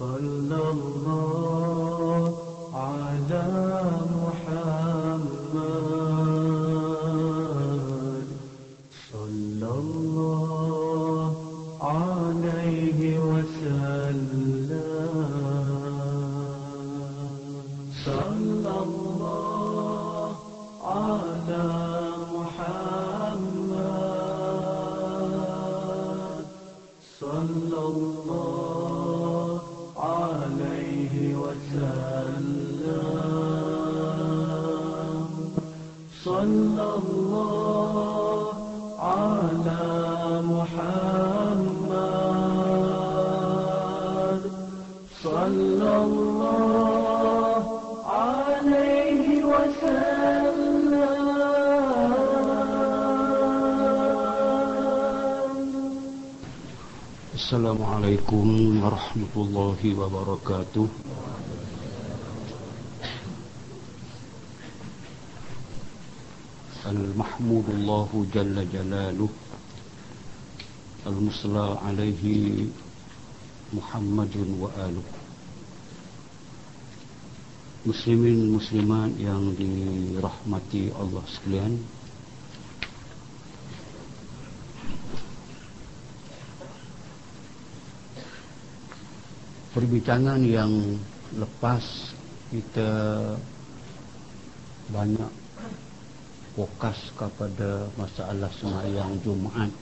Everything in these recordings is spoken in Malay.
صلى الله على محمد ورحمة الله وبركاته المحمود الله جل جلاله المصلى عليه محمد وآله Muslimin muslimat yang dirahmati Allah sekalian perbincangan yang lepas kita banyak fokus kepada masalah sembahyang Jumaat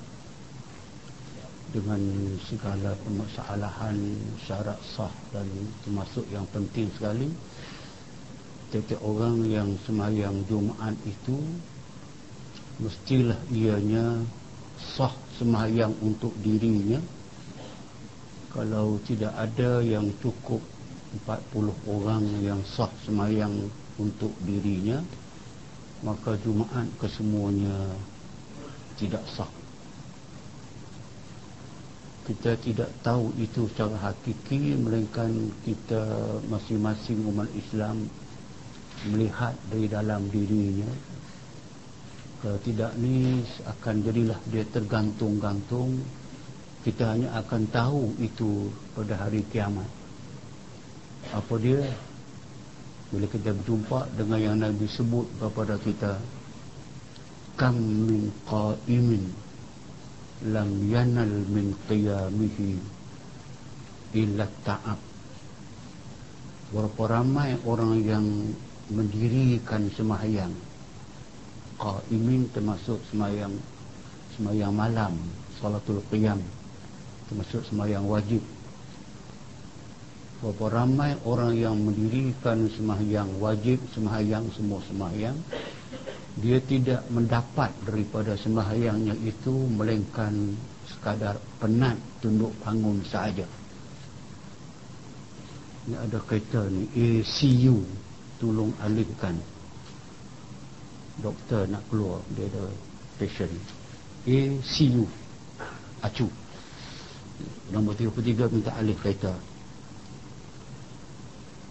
dengan segala permasalahan syarat sah dan termasuk yang penting sekali. Setiap orang yang sembahyang Jumaat itu mestilah ianya sah sembahyang untuk dirinya kalau tidak ada yang cukup 40 orang yang sah semayang untuk dirinya maka Jumaat kesemuanya tidak sah. Kita tidak tahu itu secara hakiki melainkan kita masing-masing umat Islam melihat dari dalam dirinya. Kalau tidak ni akan jadilah dia tergantung-gantung kita hanya akan tahu itu pada hari kiamat. Apa dia? Bila kita berjumpa dengan yang Nabi sebut kepada kita kam min qaimin lam yanal min qiyamihi illa ta'ab. Berapa ramai orang yang mendirikan sembahyang qaimin termasuk sembahyang sembahyang malam salatul qiyam termasuk sembahyang wajib. Berapa ramai orang yang mendirikan sembahyang wajib sembahyang semua sembahyang dia tidak mendapat daripada sembahyangnya itu melainkan sekadar penat tunduk bangun sahaja. Ini ada kereta ni ACU tolong alihkan doktor nak keluar dia ada patient. ACU acu nombor 33 minta alih kereta.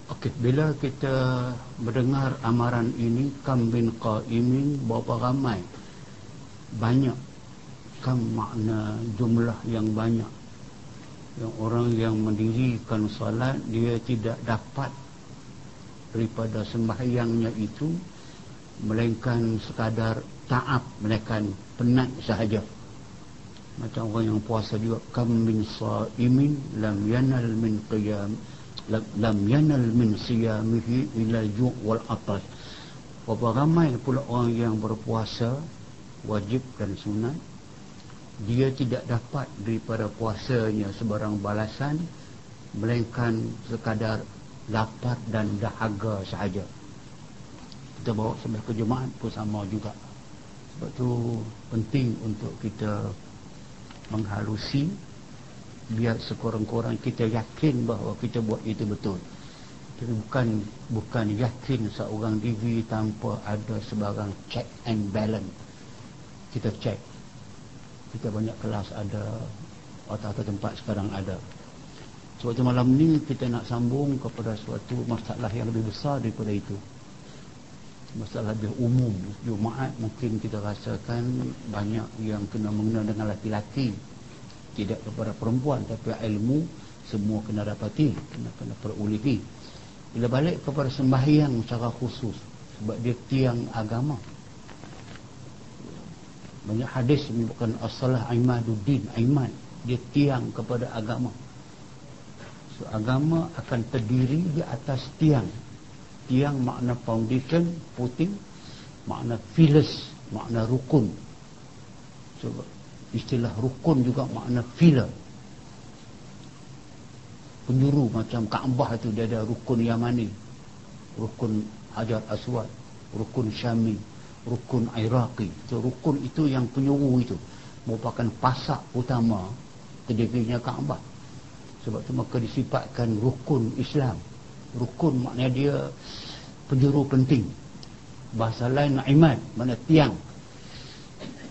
Okey, bila kita mendengar amaran ini kam bin qaimin berapa ramai? Banyak. Kam makna jumlah yang banyak. Yang orang yang mendirikan salat dia tidak dapat daripada sembahyangnya itu melainkan sekadar taat melainkan penat sahaja macam orang yang puasa juga kam min saimin lam yanal min qiyam lam yanal min siyamihi ila ju' wal atas. Berapa ramai pula orang yang berpuasa wajib dan sunat dia tidak dapat daripada puasanya sebarang balasan melainkan sekadar lapar dan dahaga sahaja. Kita bawa sampai ke jemaat pun sama juga. Sebab tu penting untuk kita menghalusi biar sekurang-kurang kita yakin bahawa kita buat itu betul. Tapi bukan bukan yakin seorang diri tanpa ada sebarang check and balance. Kita check. Kita banyak kelas ada atau-atau tempat sekarang ada. Sebab malam ni kita nak sambung kepada suatu masalah yang lebih besar daripada itu masalah lebih umum. Jumaat mungkin kita rasakan banyak yang kena mengenal dengan laki-laki. Tidak kepada perempuan tapi ilmu semua kena dapati kena kena perolehi. Bila balik kepada sembahyang secara khusus sebab dia tiang agama. Banyak hadis menyebutkan as-salah imaduddin iman dia tiang kepada agama. So, agama akan terdiri di atas tiang tiang makna foundation puting makna filas makna rukun. So, istilah rukun juga makna fila penjuru macam Kaabah itu dia ada rukun Yamani rukun Hajar Aswad rukun Syami rukun Iraqi. So, rukun itu yang penjuru itu merupakan pasak utama terdirinya Kaabah. Sebab itu maka disifatkan rukun Islam rukun maknanya dia penjuru penting. Bahasa lain na'imat mana tiang.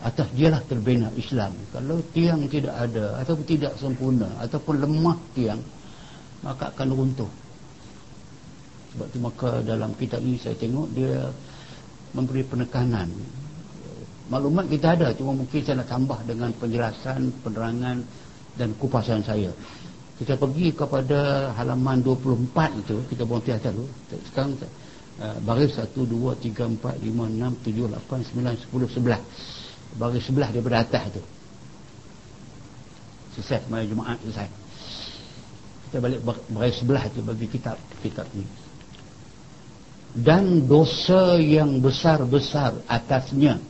Atas dialah terbina Islam. Kalau tiang tidak ada ataupun tidak sempurna ataupun lemah tiang maka akan runtuh. Sebab itu maka dalam kitab ini saya tengok dia memberi penekanan. Maklumat kita ada cuma mungkin saya nak tambah dengan penjelasan penerangan dan kupasan saya kita pergi kepada halaman 24 itu kita berhenti atas dulu sekarang uh, baris 1, 2, 3, 4, 5, 6, 7, 8, 9, 10, 11 baris sebelah daripada atas itu selesai semaya Jumaat selesai. Kita balik baris sebelah itu bagi kitab kitab ini dan dosa yang besar-besar atasnya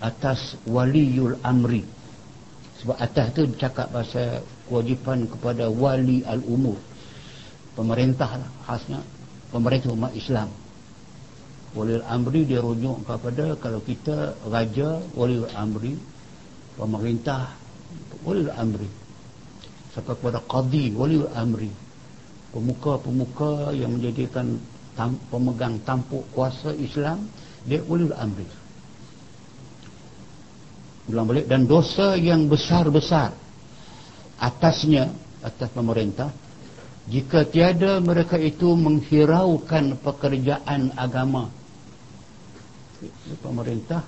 atas waliul amri. Sebab atas tu cakap pasal kewajipan kepada wali al-umur. Pemerintah lah khasnya pemerintah umat Islam. Wali al-amri dia rujuk kepada kalau kita raja wali al-amri pemerintah wali al-amri sampai kepada qadi wali al-amri pemuka-pemuka yang menjadikan tam, pemegang tampuk kuasa Islam dia wali al-amri ulang balik dan dosa yang besar-besar atasnya atas pemerintah jika tiada mereka itu menghiraukan pekerjaan agama. Pemerintah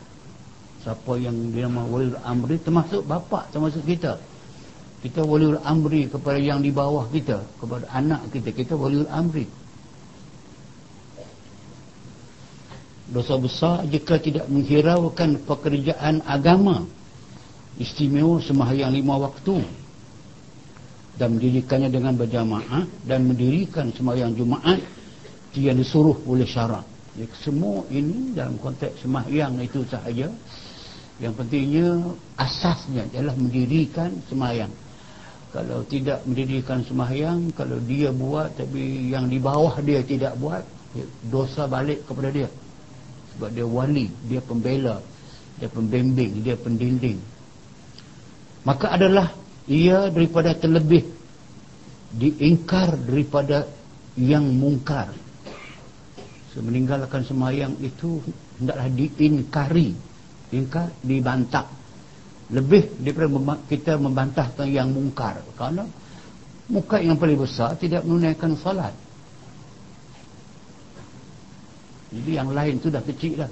siapa yang dinama waliul amri termasuk bapa termasuk kita. Kita waliul amri kepada yang di bawah kita kepada anak kita kita waliul amri. Dosa besar jika tidak menghiraukan pekerjaan agama. Istimewa sembahyang lima waktu dan mendirikannya dengan berjamaah dan mendirikan sembahyang Jumaat yang disuruh oleh syarak. Jadi, semua ini dalam konteks sembahyang itu sahaja. Yang pentingnya asasnya adalah mendirikan sembahyang. Kalau tidak mendirikan sembahyang, kalau dia buat tapi yang di bawah dia tidak buat, dosa balik kepada dia. Sebab dia wali, dia pembela, dia pembimbing, dia pendinding. Maka adalah ia daripada terlebih diingkar daripada yang mungkar. Meninggalkan semayang itu hendaklah diingkari ingkar dibantah lebih daripada kita membantahkan yang mungkar. Kerana muka yang paling besar tidak menunaikan salat jadi yang lain tu dah kecil dah.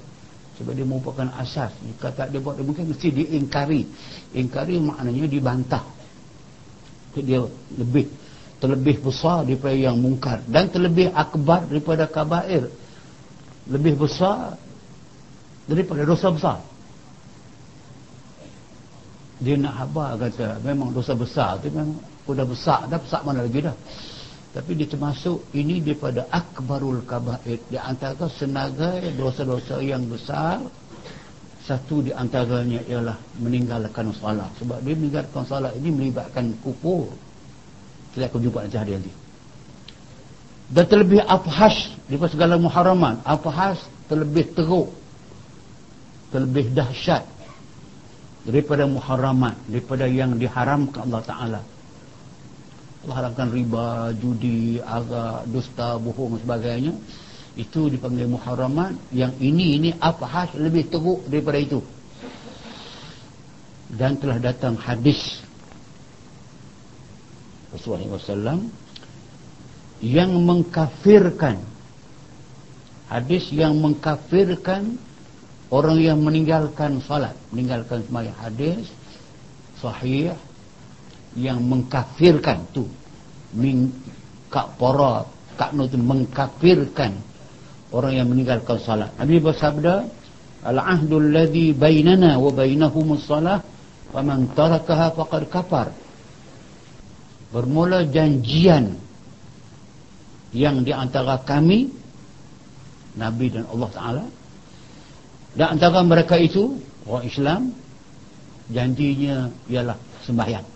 Sebab dia merupakan asas. Jika tak dia buat dia mungkin mesti diingkari. Ingkari maknanya dibantah dia lebih terlebih besar daripada yang mungkar. Dan terlebih akbar daripada kabair. Lebih besar daripada dosa besar. Dia nak habar kata memang dosa besar. Tu memang sudah besar. Dah besar mana lagi dah? Tapi dia termasuk ini daripada akbarul kabair. Di antara senagai dosa-dosa yang besar satu di antaranya ialah meninggalkan salat. Sebab dia meninggalkan salat ini melibatkan kufur. Kita akan jumpa nanti hari nanti dan terlebih afhash daripada segala muharaman afhash terlebih teruk. Terlebih dahsyat daripada muharaman daripada yang diharamkan Allah Ta'ala. Allah haramkan riba, judi, agak, dusta, bohong dan sebagainya itu dipanggil muharamat yang ini ini apa? Khas lebih teruk daripada itu. Dan telah datang hadis Rasulullah SAW yang mengkafirkan. Hadis yang mengkafirkan orang yang meninggalkan salat. Meninggalkan sembahyang hadis sahih yang mengkafirkan tu. Kak pora kak tu mengkafirkan orang yang meninggalkan salat. Nabi bersabda al-ahdul ladhi bainana wa bainahumus salah wa man tarakaha faqad kafar. Bermula janjian yang di antara kami Nabi dan Allah Ta'ala. Dan antara mereka itu orang Islam janjinya ialah sembahyang.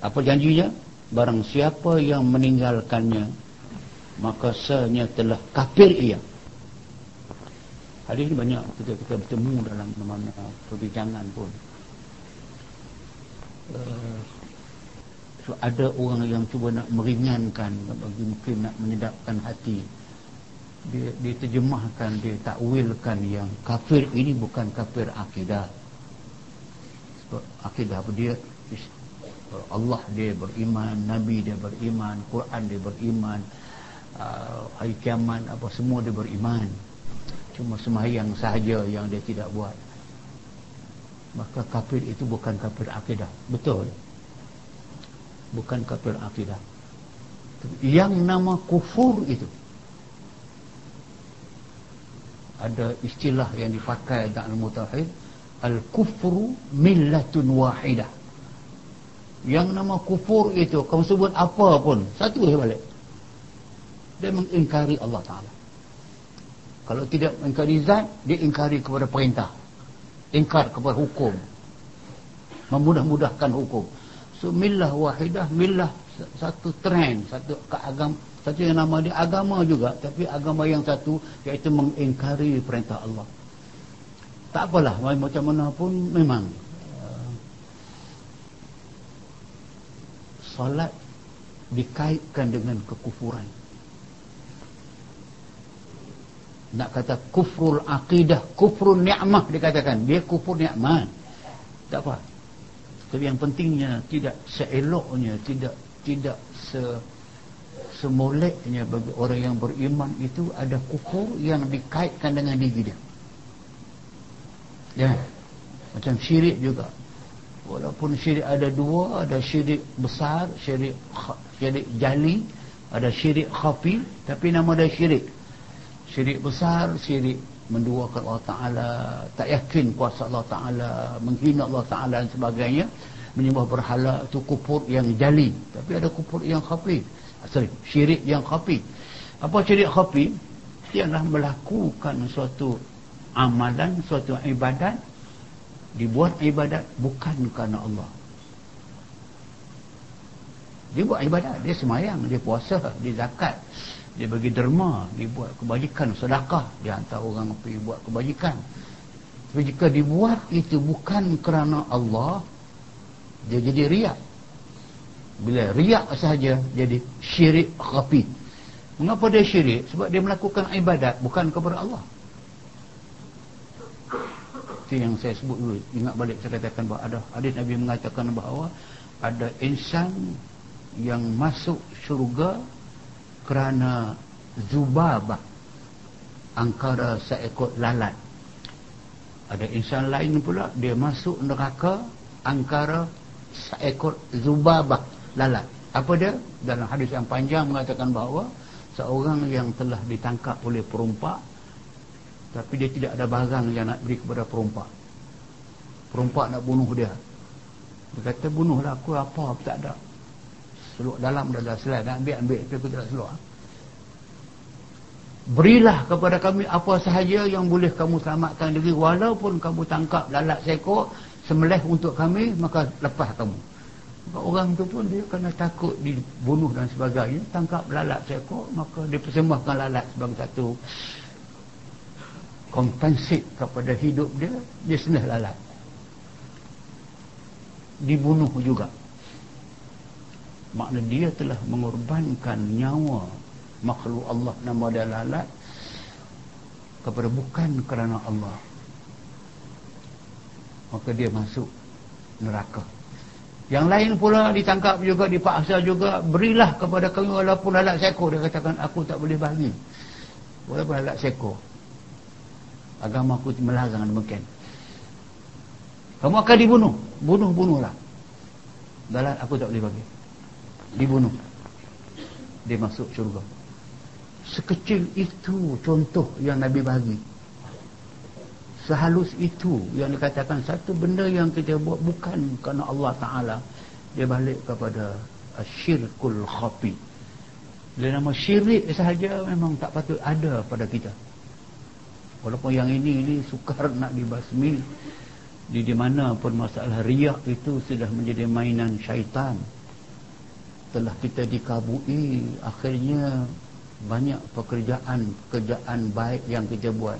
Apa janjinya? Barang siapa yang meninggalkannya maka senya telah kafir ia. Hari ini banyak kita, kita bertemu dalam mana perbincangan pun. Uh, so ada orang yang cuba nak meringankan bagi mungkin nak menyedapkan hati. Dia diterjemahkan dia takwilkan yang kafir ini bukan kafir akidah. Sebab akidah apa dia? Allah dia beriman Nabi dia beriman Quran dia beriman uh, hari kiamat apa semua dia beriman. Cuma semayang sahaja yang dia tidak buat. Maka kafir itu bukan kafir akidah. Betul? Bukan kafir akidah. Yang nama kufur itu ada istilah yang dipakai dalam mutahid al-kufru millatun wahidah. Yang nama kufur itu kamu sebut apa pun satu je balik dia mengingkari Allah Ta'ala. Kalau tidak mengingkari zat dia ingkari kepada perintah. Ingkar kepada hukum. Memudah-mudahkan hukum. So millah wahidah millah satu trend satu keagam satu yang nama dia agama juga tapi agama yang satu iaitu mengingkari perintah Allah. Tak apalah macam mana pun memang. Salat dikaitkan dengan kekufuran nak kata kufrul aqidah kufrul ni'mah dikatakan. Dia kufur ni'mah tak apa. Tapi yang pentingnya tidak seeloknya tidak tidak se semoleknya bagi orang yang beriman itu ada kufur yang dikaitkan dengan diri dia. Ya. Macam syirik juga. Walaupun syirik ada dua ada syirik besar syirik syirik jali ada syirik khafi tapi nama dia syirik syirik besar syirik menduakan Allah Ta'ala tak yakin kuasa Allah Ta'ala menghina Allah Ta'ala dan sebagainya menyembah berhala itu kufur yang jali. Tapi ada kufur yang khafi. Sorry, syirik yang khafi. Apa syirik khafi? Ialah melakukan suatu amalan suatu ibadat. Dibuat ibadat bukan kerana Allah. Dia buat ibadat dia semayang dia puasa dia zakat dia bagi derma dia buat kebajikan sedekah. Dia hantar orang pergi buat kebajikan. Tapi jika dibuat itu bukan kerana Allah dia jadi riak. Bila riak sahaja jadi syirik khafi mengapa dia syirik? Sebab dia melakukan ibadat bukan kepada Allah. Itu yang saya sebut dulu. Ingat balik saya katakan bahawa ada hadis Nabi mengatakan bahawa ada insan yang masuk syurga kerana zubabah angkara seekor lalat. Ada insan lain pula dia masuk neraka angkara seekor zubabah lalat. Apa dia? Dalam hadis yang panjang mengatakan bahawa seorang yang telah ditangkap oleh perompak tapi dia tidak ada barang yang nak beri kepada perompak. Perompak nak bunuh dia. Dia kata bunuhlah aku apa? Tak ada seluk dalam dah dah selai nak ambil ambil. Tapi aku tak seluk berilah kepada kami apa sahaja yang boleh kamu selamatkan diri. Walaupun kamu tangkap lalat seekor semelih untuk kami maka lepas kamu. Orang tu pun dia kena takut dibunuh dan sebagainya. Tangkap lalat seekor maka dia persembahkan lalat sebagai satu kompensat kepada hidup dia dia senah lalat. Dibunuh juga makna dia telah mengorbankan nyawa makhluk Allah nama dia lalat kepada bukan kerana Allah maka dia masuk neraka yang lain pula ditangkap juga, dipaksa juga. Berilah kepada kami walaupun alat seko. Dia katakan, aku tak boleh bagi. Walaupun alat seko. Agama aku melarang demikian. Kamu akan dibunuh. Bunuh-bunuhlah. Dalam aku tak boleh bagi. Dibunuh. Dia masuk syurga. Sekecil itu contoh yang Nabi bagi. Sehalus itu yang dikatakan satu benda yang kita buat bukan kerana Allah Ta'ala. Dia balik kepada syirkul khafi. Dia nama syirik sahaja memang tak patut ada pada kita. Walaupun yang ini ini sukar nak dibasmi. Di di mana pun masalah riak itu sudah menjadi mainan syaitan telah kita dikabui akhirnya banyak pekerjaan pekerjaan baik yang kita buat.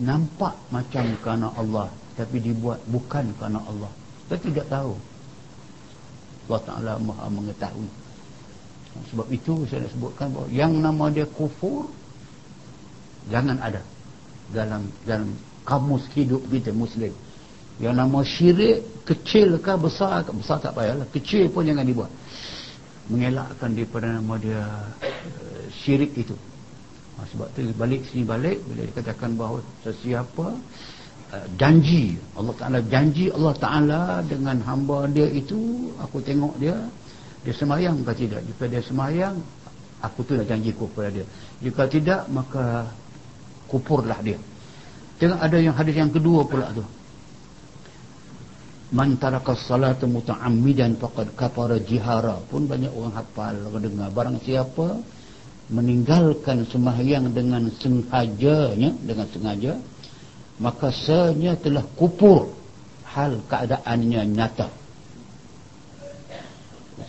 Nampak macam kerana Allah tapi dibuat bukan kerana Allah. Kita tidak tahu. Allah Ta'ala maha mengetahui. Sebab itu saya nak sebutkan bahawa yang nama dia kufur jangan ada dalam dalam kamus hidup kita muslim. Yang nama syirik kecil ke besar besar tak payahlah. Kecil pun jangan dibuat mengelakkan daripada nama dia uh, syirik itu. Ha, sebab tu balik sini balik bila dikatakan bahawa sesiapa uh, janji Allah Ta'ala janji Allah Ta'ala dengan hamba dia itu aku tengok dia dia semayang ke tidak? Jika dia semayang aku tu nak janji kepada dia. Jika tidak maka kupurlah dia. Tengok ada yang hadis yang kedua pula tu man taraka salata muta'ammidan faqad kafara jihara. Pun banyak orang hafal dengar. Barang siapa meninggalkan sembahyang dengan sengajanya dengan sengaja maka senya telah kupur hal keadaannya nyata.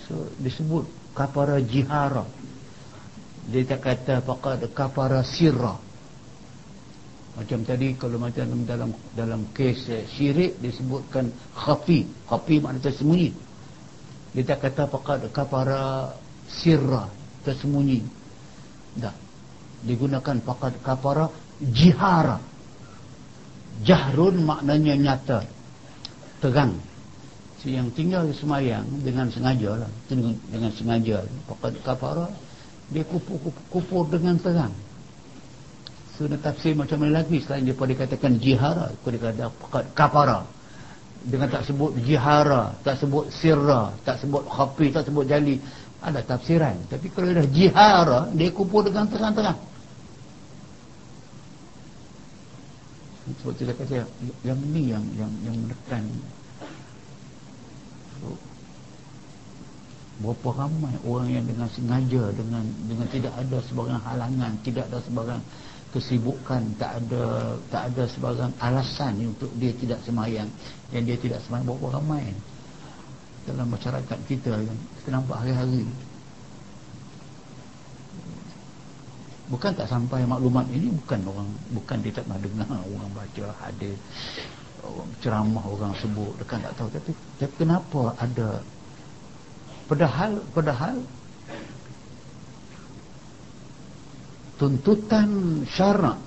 So disebut kapara jihara. Dia tak kata faqad kafara sirra macam tadi kalau macam dalam dalam kes eh, syirik disebutkan khafi khafi maknanya tersembunyi dia tak kata faqad kafara sirra tersembunyi tak. Digunakan pakat kapara jihara. Jahrun maknanya nyata. Tegang. Si yang tinggal semayang dengan sengaja lah. Dengan, dengan sengaja. Pakat kapara dia kupur-kupur dengan terang. Sudah tafsir macam mana lagi? Selain dia pada katakan jihara. Dia kata pakat kapara. Dengan tak sebut jihara, tak sebut sirra, tak sebut khafi, tak sebut jali. Ada tafsiran. Tapi kalau dah jihara dia kumpul dengan terang-terang sebab kita kata yang ni yang yang yang menekan. So, berapa ramai orang yang dengan sengaja dengan dengan tidak ada sebarang halangan tidak ada sebarang kesibukan tak ada tak ada sebarang alasan untuk dia tidak semayang. Dan dia tidak semayang berapa ramai. Dalam masyarakat kita yang kita nampak hari-hari. Bukan tak sampai maklumat ini bukan orang bukan dia tak pernah dengar orang baca hadis orang ceramah orang sebut dekat tak tahu. Tapi, tapi kenapa ada? Padahal padahal tuntutan syarak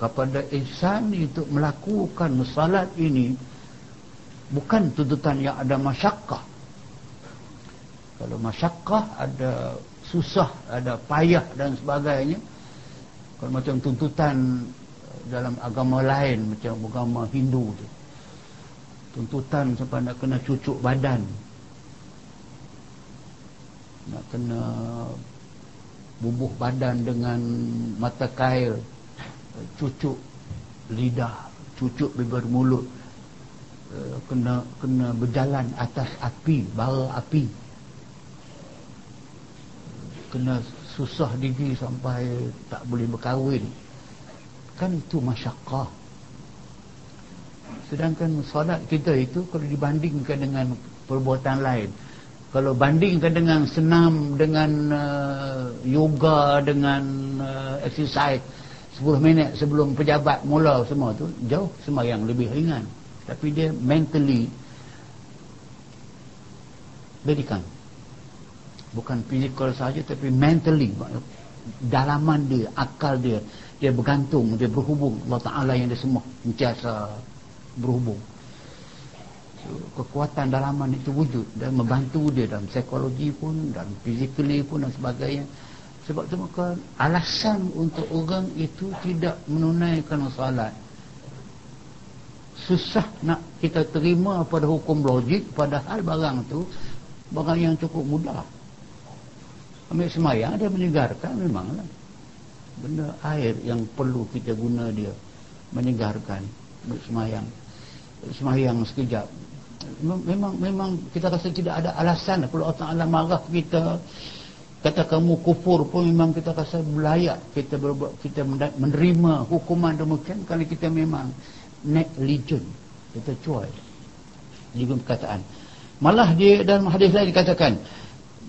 kepada insan untuk melakukan salat ini bukan tuntutan yang ada masyakkah. Kalau masyakkah ada susah ada payah dan sebagainya kalau macam tuntutan dalam agama lain macam agama Hindu tu tuntutan sampai nak kena cucuk badan nak kena bubuh badan dengan mata kail cucuk lidah cucuk bibir mulut Eh, kena kena berjalan atas api bara api. Kena susah diri sampai tak boleh berkahwin. Kan itu masyakkah. Sedangkan solat kita itu kalau dibandingkan dengan perbuatan lain kalau bandingkan dengan senam dengan uh, yoga dengan uh, exercise 10 minit sebelum pejabat mula semua tu jauh yang lebih ringan. Tapi dia mentally berikan. Bukan fizikal saja tapi mentally. Dalaman dia akal dia dia bergantung dia berhubung. Allah Ta'ala yang dia semua sentiasa berhubung kekuatan dalaman itu wujud dan membantu dia dalam psikologi pun dan physically pun dan sebagainya. Sebab itu maka alasan untuk orang itu tidak menunaikan salat susah nak kita terima pada hukum logik padahal barang tu barang yang cukup mudah. Ambil semayang dia menyegarkan memanglah benda air yang perlu kita guna dia menyegarkan. Ambil semayang. Semayang sekejap memang memang kita rasa tidak ada alasan kalau Allah Ta'ala marah kita. Kata kamu kufur pun memang kita rasa belayak kita berbuat kita menerima hukuman demikian kalau kita memang negligent kita cuai. Juga perkataan. Malah dia dalam hadis lain dikatakan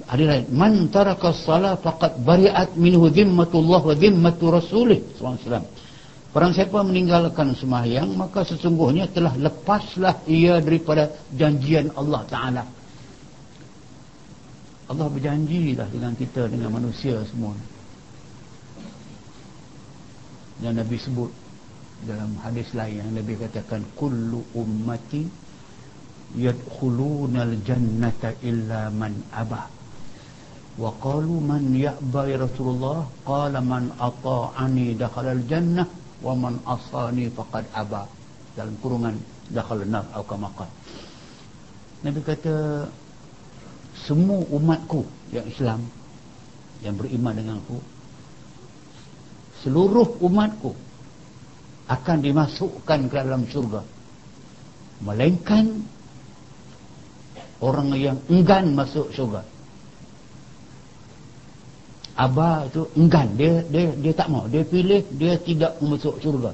hadis lain man taraka salat faqad bari'at minhu dhimmatullah wa dhimmatu rasulih. Sallallahu Orang siapa meninggalkan sembahyang maka sesungguhnya telah lepaslah ia daripada janjian Allah Taala. Allah berjanjilah dengan kita dengan manusia semua. Yang Nabi sebut dalam hadis lain yang Nabi katakan kullu ummati yadkhuluna al-jannata illa man aba. Wa qalu man ya'ba ya Rasulullah? Qala man ata'ani dakhala al-jannah wa man asani faqad aba. Dalam kurungan dakhal nar atau kamaqat Nabi kata semua umatku yang Islam yang beriman denganku seluruh umatku akan dimasukkan ke dalam syurga. Melainkan orang yang enggan masuk syurga Abah tu enggan. Dia dia dia tak mau. Dia pilih dia tidak masuk syurga.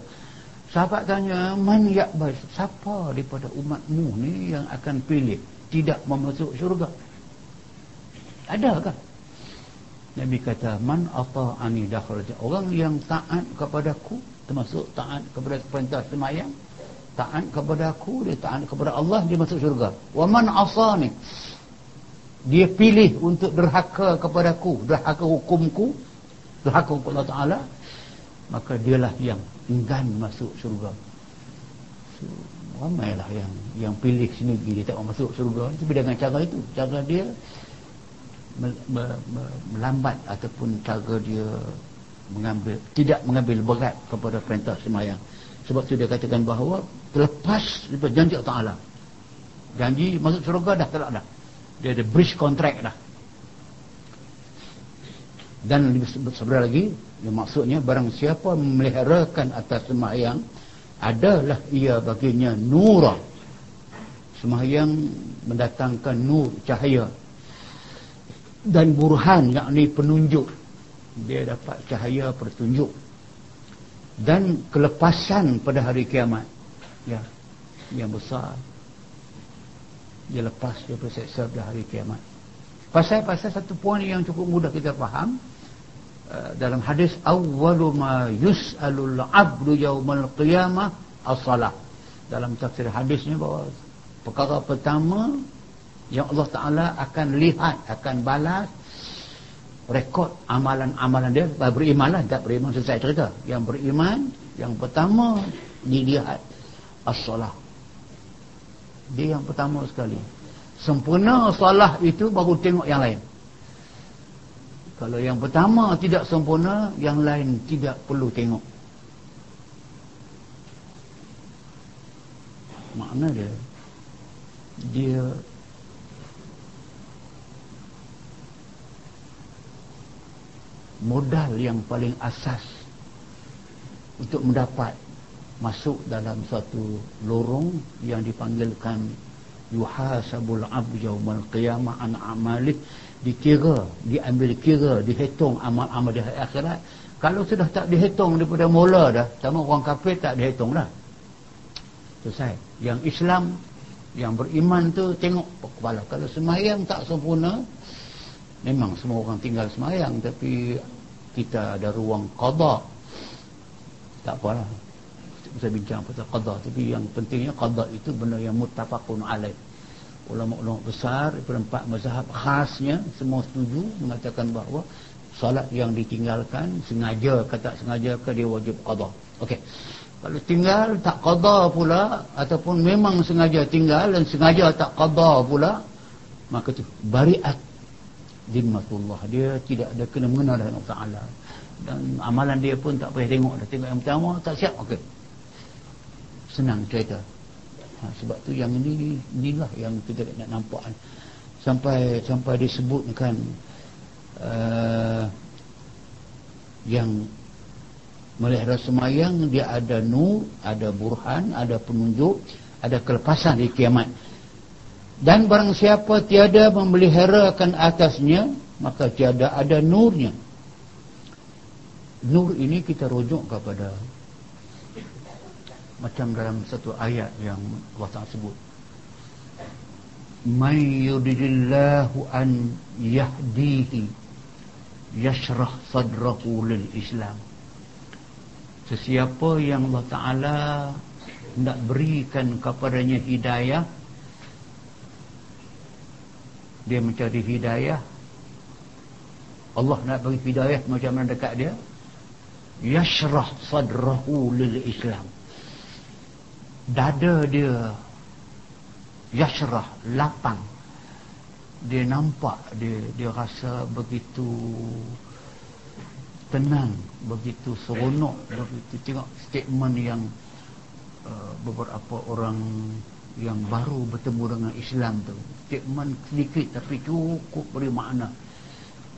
Sahabat tanya man yakbas siapa daripada umatmu ni yang akan pilih tidak masuk syurga? Adakah Nabi kata man ata'ani dakhal orang yang taat kepadaku termasuk taat kepada perintah semayang taat kepada aku dia taat kepada Allah dia masuk syurga. Wa man asani dia pilih untuk derhaka kepadaku derhaka hukumku derhaka hukum Allah Ta'ala maka dialah yang enggan masuk surga so, ramailah yang yang pilih sini dia tak masuk surga tapi dengan cara itu cara dia melambat ataupun cara dia mengambil tidak mengambil berat kepada perintah semayang. Sebab tu dia katakan bahawa terlepas daripada janji Allah Ta'ala. Janji masuk surga dah tak dah dia ada bridge contract dah. Dan sebenarnya lagi maksudnya barang siapa memeliharakan atas semayang adalah ia baginya nura semayang mendatangkan nur cahaya. Dan burhan yakni penunjuk. Dia dapat cahaya pertunjuk dan kelepasan pada hari kiamat. Ya yang besar dia lepas daripada seksa pada hari kiamat. Pasal-pasal satu poin yang cukup mudah kita faham uh, dalam hadis awwalu ma yus'alul abdu yawmal qiyamah as-salah. Dalam tafsir hadisnya bahawa perkara pertama yang Allah Ta'ala akan lihat akan balas rekod amalan-amalan dia beriman lah tak beriman selesai cerita. Yang beriman yang pertama dilihat as-salah dia yang pertama sekali. Sempurna salah itu baru tengok yang lain. Kalau yang pertama tidak sempurna yang lain tidak perlu tengok. Makna dia dia modal yang paling asas untuk mendapat masuk dalam satu lorong yang dipanggilkan yuhasabul abdu yaumal qiyamah an amalih dikira diambil kira dihitung amal-amal di akhirat. Kalau sudah tak dihitung daripada mula dah sama orang kafir tak dihitung dah. Selesai yang Islam yang beriman tu tengok kepala. Kalau semayang tak sempurna memang semua orang tinggal semayang tapi kita ada ruang qada tak apalah bisa bincang pasal qada tapi yang pentingnya qada itu benda yang muttafaqun alaih. Ulama-ulama besar daripada empat mazhab khasnya semua setuju mengatakan bahawa solat yang ditinggalkan sengaja ke tak sengaja ke dia wajib qada okey. Kalau tinggal tak qada pula ataupun memang sengaja tinggal dan sengaja tak qada pula maka tu bariat dimmatullah dia tidak ada kena mengenal dengan Allah Taala. Dan amalan dia pun tak payah tengok dah. Tengok yang pertama tak siap. Okey senang cerita ha, sebab tu yang ini inilah yang kita nak nampak sampai sampai disebutkan uh, yang melihara semayang dia ada nur, ada burhan, ada penunjuk, ada kelepasan di kiamat. Dan barang siapa tiada memeliharakan atasnya, maka tiada ada nurnya. Nur ini kita rujuk kepada macam dalam satu ayat yang Allah Ta'ala sebut. Man yuridillahu an yahdihi yashrah sadrahu lil Islam. Sesiapa yang Allah Ta'ala nak berikan kepadanya hidayah, dia mencari hidayah, Allah nak beri hidayah macam mana dekat dia, yashrah sadrahu lil Islam. Dada dia yashrah lapang. Dia nampak dia dia rasa begitu tenang begitu seronok begitu tengok statement yang uh, beberapa orang yang baru bertemu dengan Islam tu. Statement sedikit tapi cukup beri makna.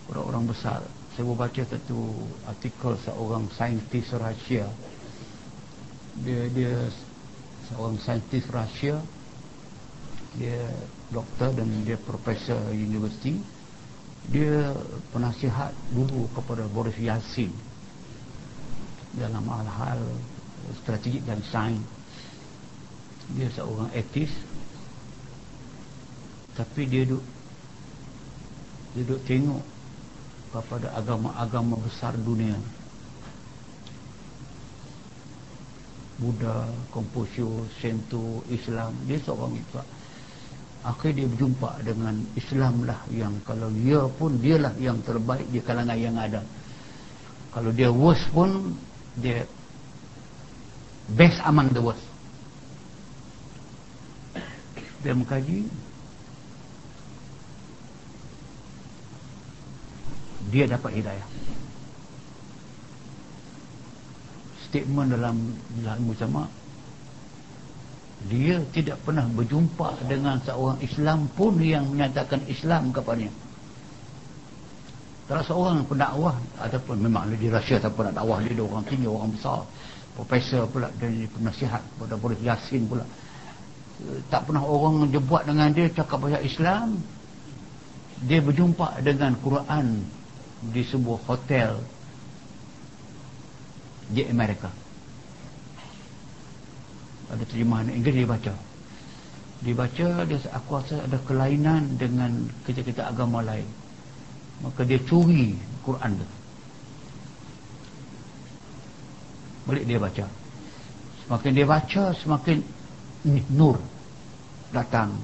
Orang-orang besar. Saya baca satu artikel seorang saintis Rusia. Dia dia seorang saintis Rusia dia doktor dan dia profesor universiti. Dia penasihat dulu kepada Boris Yassin dalam hal-hal strategik dan sains. Dia seorang etis tapi dia duduk dia duduk tengok kepada agama-agama besar dunia Buddha, Confucius, Shinto, Islam dia seorang akhir dia berjumpa dengan Islam lah yang kalau dia pun dialah yang terbaik di kalangan yang ada. Kalau dia worst pun dia best among the worst. Dia mengkaji. Dia dapat hidayah statement dalam ilmu sama dia tidak pernah berjumpa dengan seorang Islam pun yang menyatakan Islam kepadanya. Salah seorang pendakwah ataupun memang di Rusia tak pernah dakwah dia orang tinggi orang besar profesor pula dan penasihat pada Boris Yassin pula. Tak pernah orang jebuat dengan dia cakap pasal Islam. Dia berjumpa dengan Quran di sebuah hotel di Amerika. Ada terjemahan Inggeris dia baca. Dia baca dia aku rasa ada kelainan dengan kerja-kerja agama lain. Maka dia curi Quran tu. Balik dia baca. Semakin dia baca semakin ni, nur datang.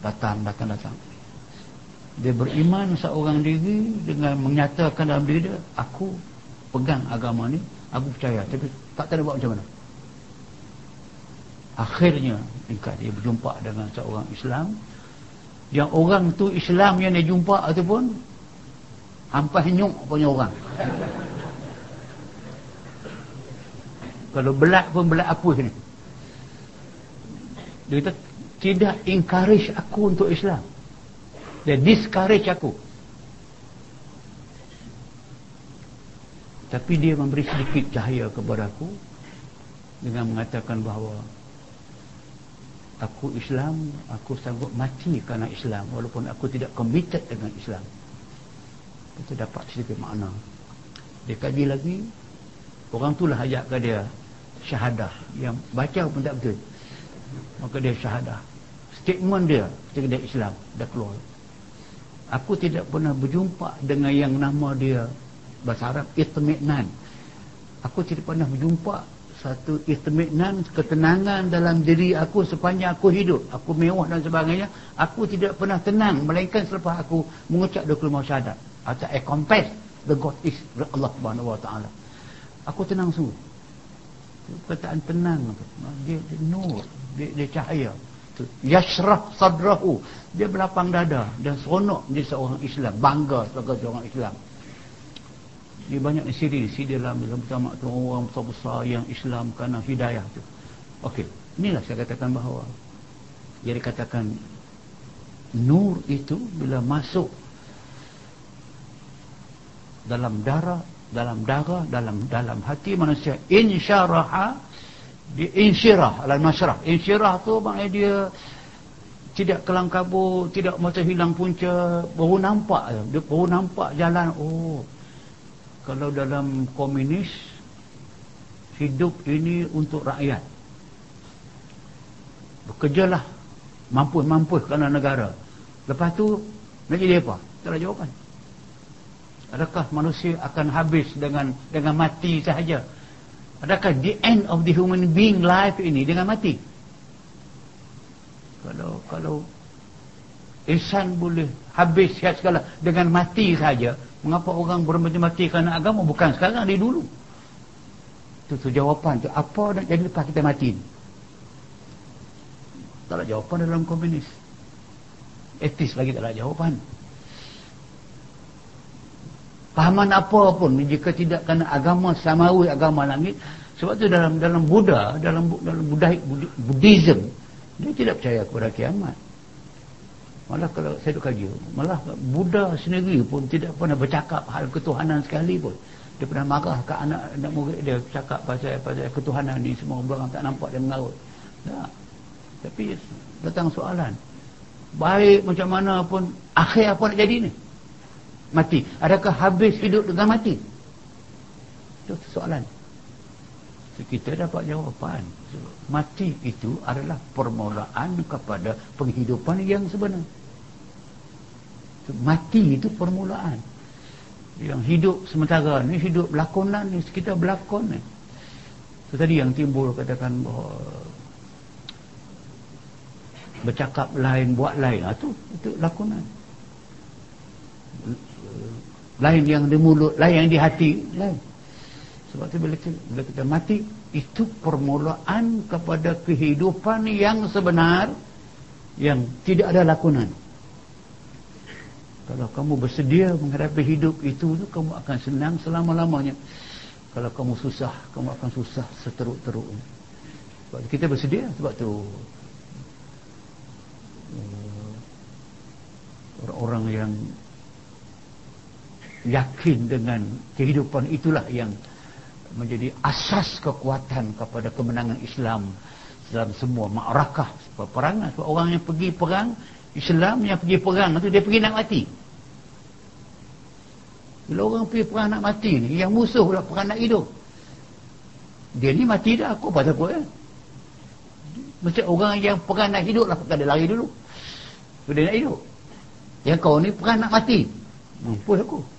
Datang datang datang. Dia beriman seorang diri dengan menyatakan dalam diri dia aku pegang agama ni aku percaya. Tapi tak tahu buat macam mana. Akhirnya tingkat dia berjumpa dengan seorang Islam yang orang tu Islam yang dia jumpa tu pun hampas nyuk punya orang. Kalau belat pun belat apa ni? Dia kata tidak encourage aku untuk Islam. Dia discourage aku tapi dia memberi sedikit cahaya kepada aku dengan mengatakan bahawa aku Islam aku sanggup mati kerana Islam walaupun aku tidak committed dengan Islam. Kita dapat sedikit makna. Dia kaji lagi orang itulah ajak ke dia syahadah. Yang baca pun tak betul. Maka dia syahadah. Statement dia ketika dia Islam dah keluar. Aku tidak pernah berjumpa dengan yang nama dia bahasa Arab itmi'nan. Aku tidak pernah berjumpa satu istimenan ketenangan dalam diri aku sepanjang aku hidup. Aku mewah dan sebagainya. Aku tidak pernah tenang melainkan selepas aku mengucap dua kelima syahadat. Atau I confess the God is Allah subhanahu wa ta'ala. Aku tenang sungguh perkataan tenang dia, dia nur dia, dia cahaya. Yashrah sadrahu. Dia berlapang dada dan seronok dia seorang Islam bangga sebagai seorang Islam dia banyak siri siri dalam dalam pertama tu orang besar-besar yang Islam kerana hidayah tu. Okey inilah saya katakan bahawa dia dikatakan nur itu bila masuk dalam darah dalam darah dalam dalam hati manusia insyaraha di insyirah al masyrah insyirah tu maknanya dia tidak kelang kabut tidak macam hilang punca baru nampak dia baru nampak jalan oh kalau dalam komunis hidup ini untuk rakyat. Bekerjalah mampu-mampu kerana negara. Lepas tu nak jadi apa? Tak ada jawapan. Adakah manusia akan habis dengan dengan mati sahaja? Adakah the end of the human being life ini dengan mati? Kalau kalau insan boleh habis sihat segala dengan mati saja mengapa orang bermati-mati kerana agama? Bukan sekarang dari dulu. Itu tu jawapan tu. Apa nak jadi lepas kita mati? Tak ada jawapan dalam komunis. Etis lagi tak ada jawapan. Pahaman apa pun jika tidak kerana agama samawi agama langit sebab tu dalam dalam Buddha dalam dalam Buddha, Buddhism dia tidak percaya kepada kiamat malah kalau saya duk kaji malah Buddha sendiri pun tidak pernah bercakap hal ketuhanan sekali pun. Dia pernah marah ke anak anak murid dia cakap pasal pasal ketuhanan ni semua orang tak nampak dia mengarut. Tak. tapi datang soalan. Baik macam mana pun akhir apa nak jadi ni? Mati. Adakah habis hidup dengan mati? Itu soalan kita dapat jawapan. Mati itu adalah permulaan kepada penghidupan yang sebenar. Mati itu permulaan. Yang hidup sementara ni hidup lakonan ni kita berlakon ni. So, tadi yang timbul katakan bahawa bercakap lain buat lain. Ha, itu lakonan. Lain yang di mulut lain yang di hati lain sebab tu bila kita, bila kita mati itu permulaan kepada kehidupan yang sebenar yang tidak ada lakonan. Kalau kamu bersedia menghadapi hidup itu kamu akan senang selama-lamanya. Kalau kamu susah kamu akan susah seteruk-teruknya sebab kita bersedia sebab tu. Eh, orang-orang yang yakin dengan kehidupan itulah yang menjadi asas kekuatan kepada kemenangan Islam dalam semua ma'rakah peperangan sebab orang yang pergi perang Islam yang pergi perang itu dia pergi nak mati. Bila orang pergi perang nak mati ni yang musuh pula perang nak hidup. Dia ni mati dah aku apa takut eh? mesti orang yang perang nak hidup lah dia lari dulu. Dia nak hidup. Yang kau ni perang nak mati. Mampus aku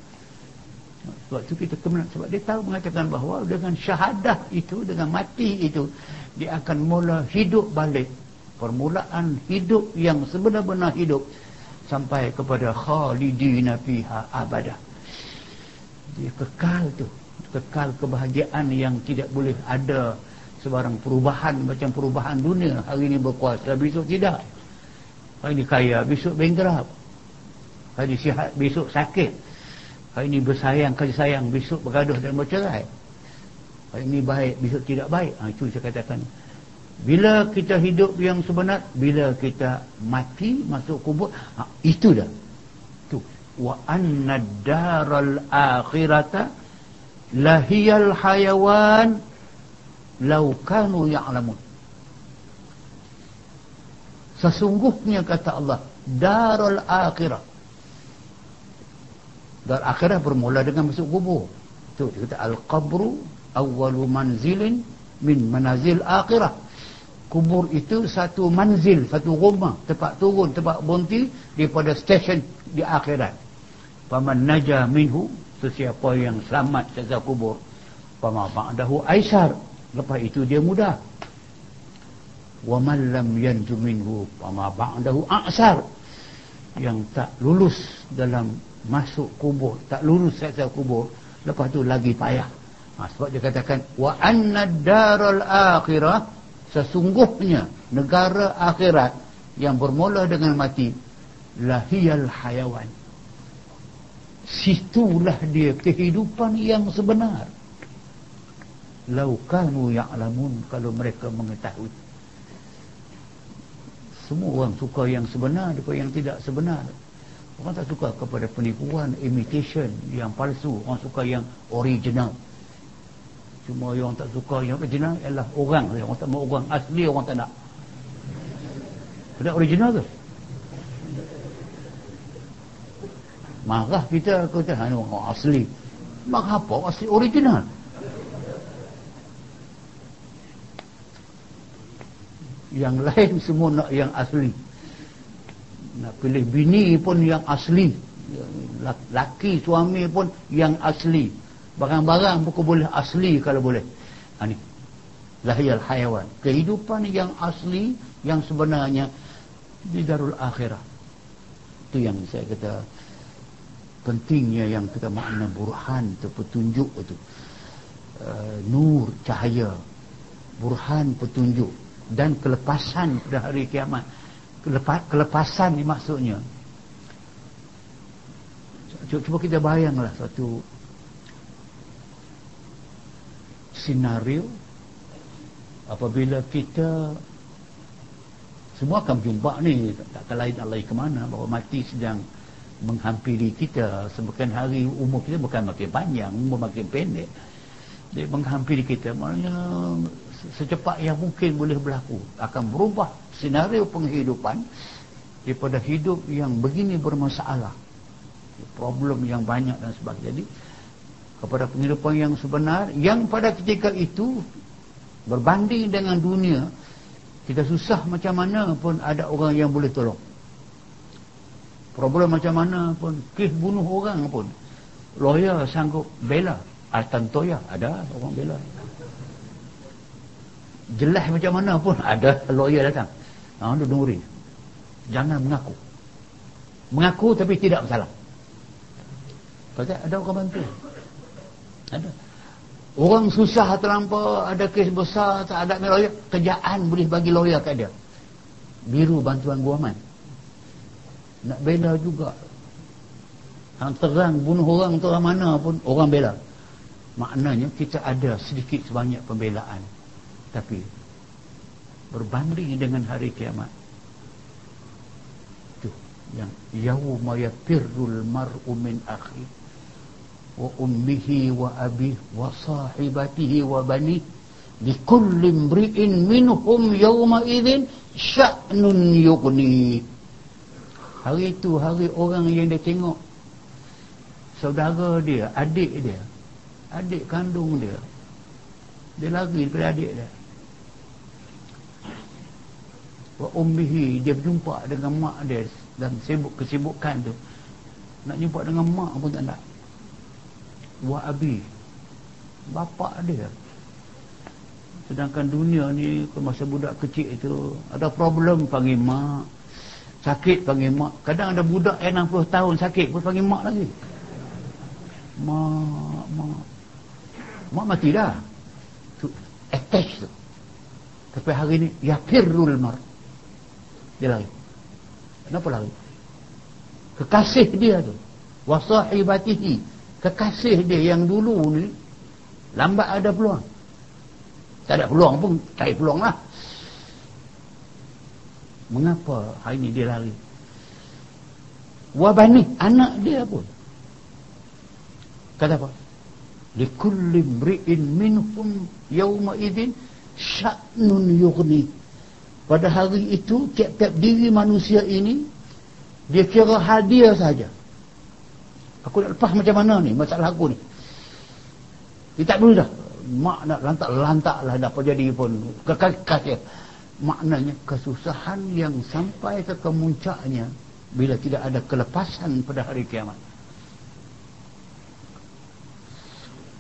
sebab tu kita kemenang sebab dia tahu mengatakan bahawa dengan syahadah itu dengan mati itu dia akan mula hidup balik. Permulaan hidup yang sebenar-benar hidup sampai kepada khalidina fiha abadah. Dia kekal tu. Kekal kebahagiaan yang tidak boleh ada sebarang perubahan macam perubahan dunia. Hari ini berkuasa besok tidak. Hari ini kaya besok bankrupt. Hari sihat besok sakit Hari ini bersayang, kasih sayang, besok bergaduh dan bercerai. Hari ini baik, besok tidak baik. Ha, itu saya katakan. Bila kita hidup yang sebenar, bila kita mati, masuk kubur, ha, itu dah. Itu. Wa anna daral akhirata lahiyal hayawan laukanu ya'lamun. Sesungguhnya kata Allah, darul akhirah dan akhirah bermula dengan masuk kubur. Tu dia kata al-qabru awwalu manzilin min manazil akhirah. Kubur itu satu manzil satu rumah. Tempat turun tempat berhenti daripada stesen di akhirat. Paman naja minhu sesiapa yang selamat dari kubur. Paman ba'dahu aisar. Lepas itu dia mudah wa man lam yanju minhu paman ba'dahu a'sar. Yang tak lulus dalam masuk kubur tak lulus seksa kubur lepas tu lagi payah. Ha, sebab dia katakan wa anna daral akhirah sesungguhnya negara akhirat yang bermula dengan mati lahiyal hayawan. Situlah dia kehidupan yang sebenar. Laukanu ya'lamun kalau mereka mengetahui. Semua orang suka yang sebenar daripada yang tidak sebenar orang tak suka kepada penipuan imitation yang palsu. Orang suka yang original. Cuma yang tak suka yang original ialah orang orang tak mau orang asli orang tak nak. Ada original tu marah kita kata orang asli. Marah apa? Asli original. Yang lain semua nak yang asli nak pilih bini pun yang asli. Laki suami pun yang asli. Barang-barang pun boleh asli kalau boleh. Ha, ni. Lahir hayawan kehidupan yang asli yang sebenarnya di darul akhirah. Itu yang saya kata pentingnya yang kita makna burhan itu petunjuk itu. Uh, nur cahaya. Burhan petunjuk. Dan kelepasan pada hari kiamat Kelepa, kelepasan ni maksudnya. Cuba, cuba kita bayanglah satu senario apabila kita semua akan jumpa ni. Tak lain alai ke mana. Bahawa mati sedang menghampiri kita. Semakin hari umur kita bukan makin panjang umur makin pendek. Dia menghampiri kita. Maknanya secepat yang mungkin boleh berlaku. Akan berubah senario penghidupan daripada hidup yang begini bermasalah problem yang banyak dan sebagainya jadi kepada penghidupan yang sebenar yang pada ketika itu berbanding dengan dunia kita susah macam mana pun ada orang yang boleh tolong. Problem macam mana pun kes bunuh orang pun lawyer sanggup bela Altan Toya ada orang bela jelas macam mana pun. Ada lawyer datang. Ha, dia dengerin jangan mengaku. Mengaku tapi tidak bersalah. Pasal ada orang bantu. Ada. Orang susah terlampau ada kes besar tak ada lawyer. Kerjaan boleh bagi lawyer kat dia. Biru bantuan guaman. Nak bela juga. Yang terang bunuh orang tu orang mana pun orang bela. Maknanya kita ada sedikit sebanyak pembelaan tapi berbanding dengan hari kiamat tu yang yauma yafirrul mar'u min akhi wa ummihi wa abi wa sahibatihi wa bani likulli imri'in minhum yawma idzin sya'nun yughni Hari itu hari orang yang dia tengok saudara dia, adik dia, adik kandung dia. Dia lari daripada adik dia. Wa ummihi dia berjumpa dengan mak dia dan sibuk kesibukan tu. Nak jumpa dengan mak pun tak nak. Wa abi bapa dia. Sedangkan dunia ni masa budak kecil itu ada problem panggil mak. Sakit panggil mak. Kadang ada budak yang 60 tahun sakit pun panggil mak lagi. Mak mak. Mak mati dah. Tu attach tu. Tapi hari ni yafirrul mar dia lari kenapa lari kekasih dia tu wasahibatihi kekasih dia yang dulu ni lambat ada peluang tak ada peluang pun cari peluang lah Mengapa hari ini dia lari? Wabani, anak dia pun. Kata apa? Likulli mri'in minhum yawma idin sya'nun yughni. Pada hari itu, tiap-tiap diri manusia ini, dia kira hadiah saja. Aku nak lepas macam mana ni, masalah aku ni. Dia tak boleh dah. Mak nak lantak-lantak lah, dah jadi pun. Kekal-kekal maknanya kesusahan yang sampai ke kemuncaknya bila tidak ada kelepasan pada hari kiamat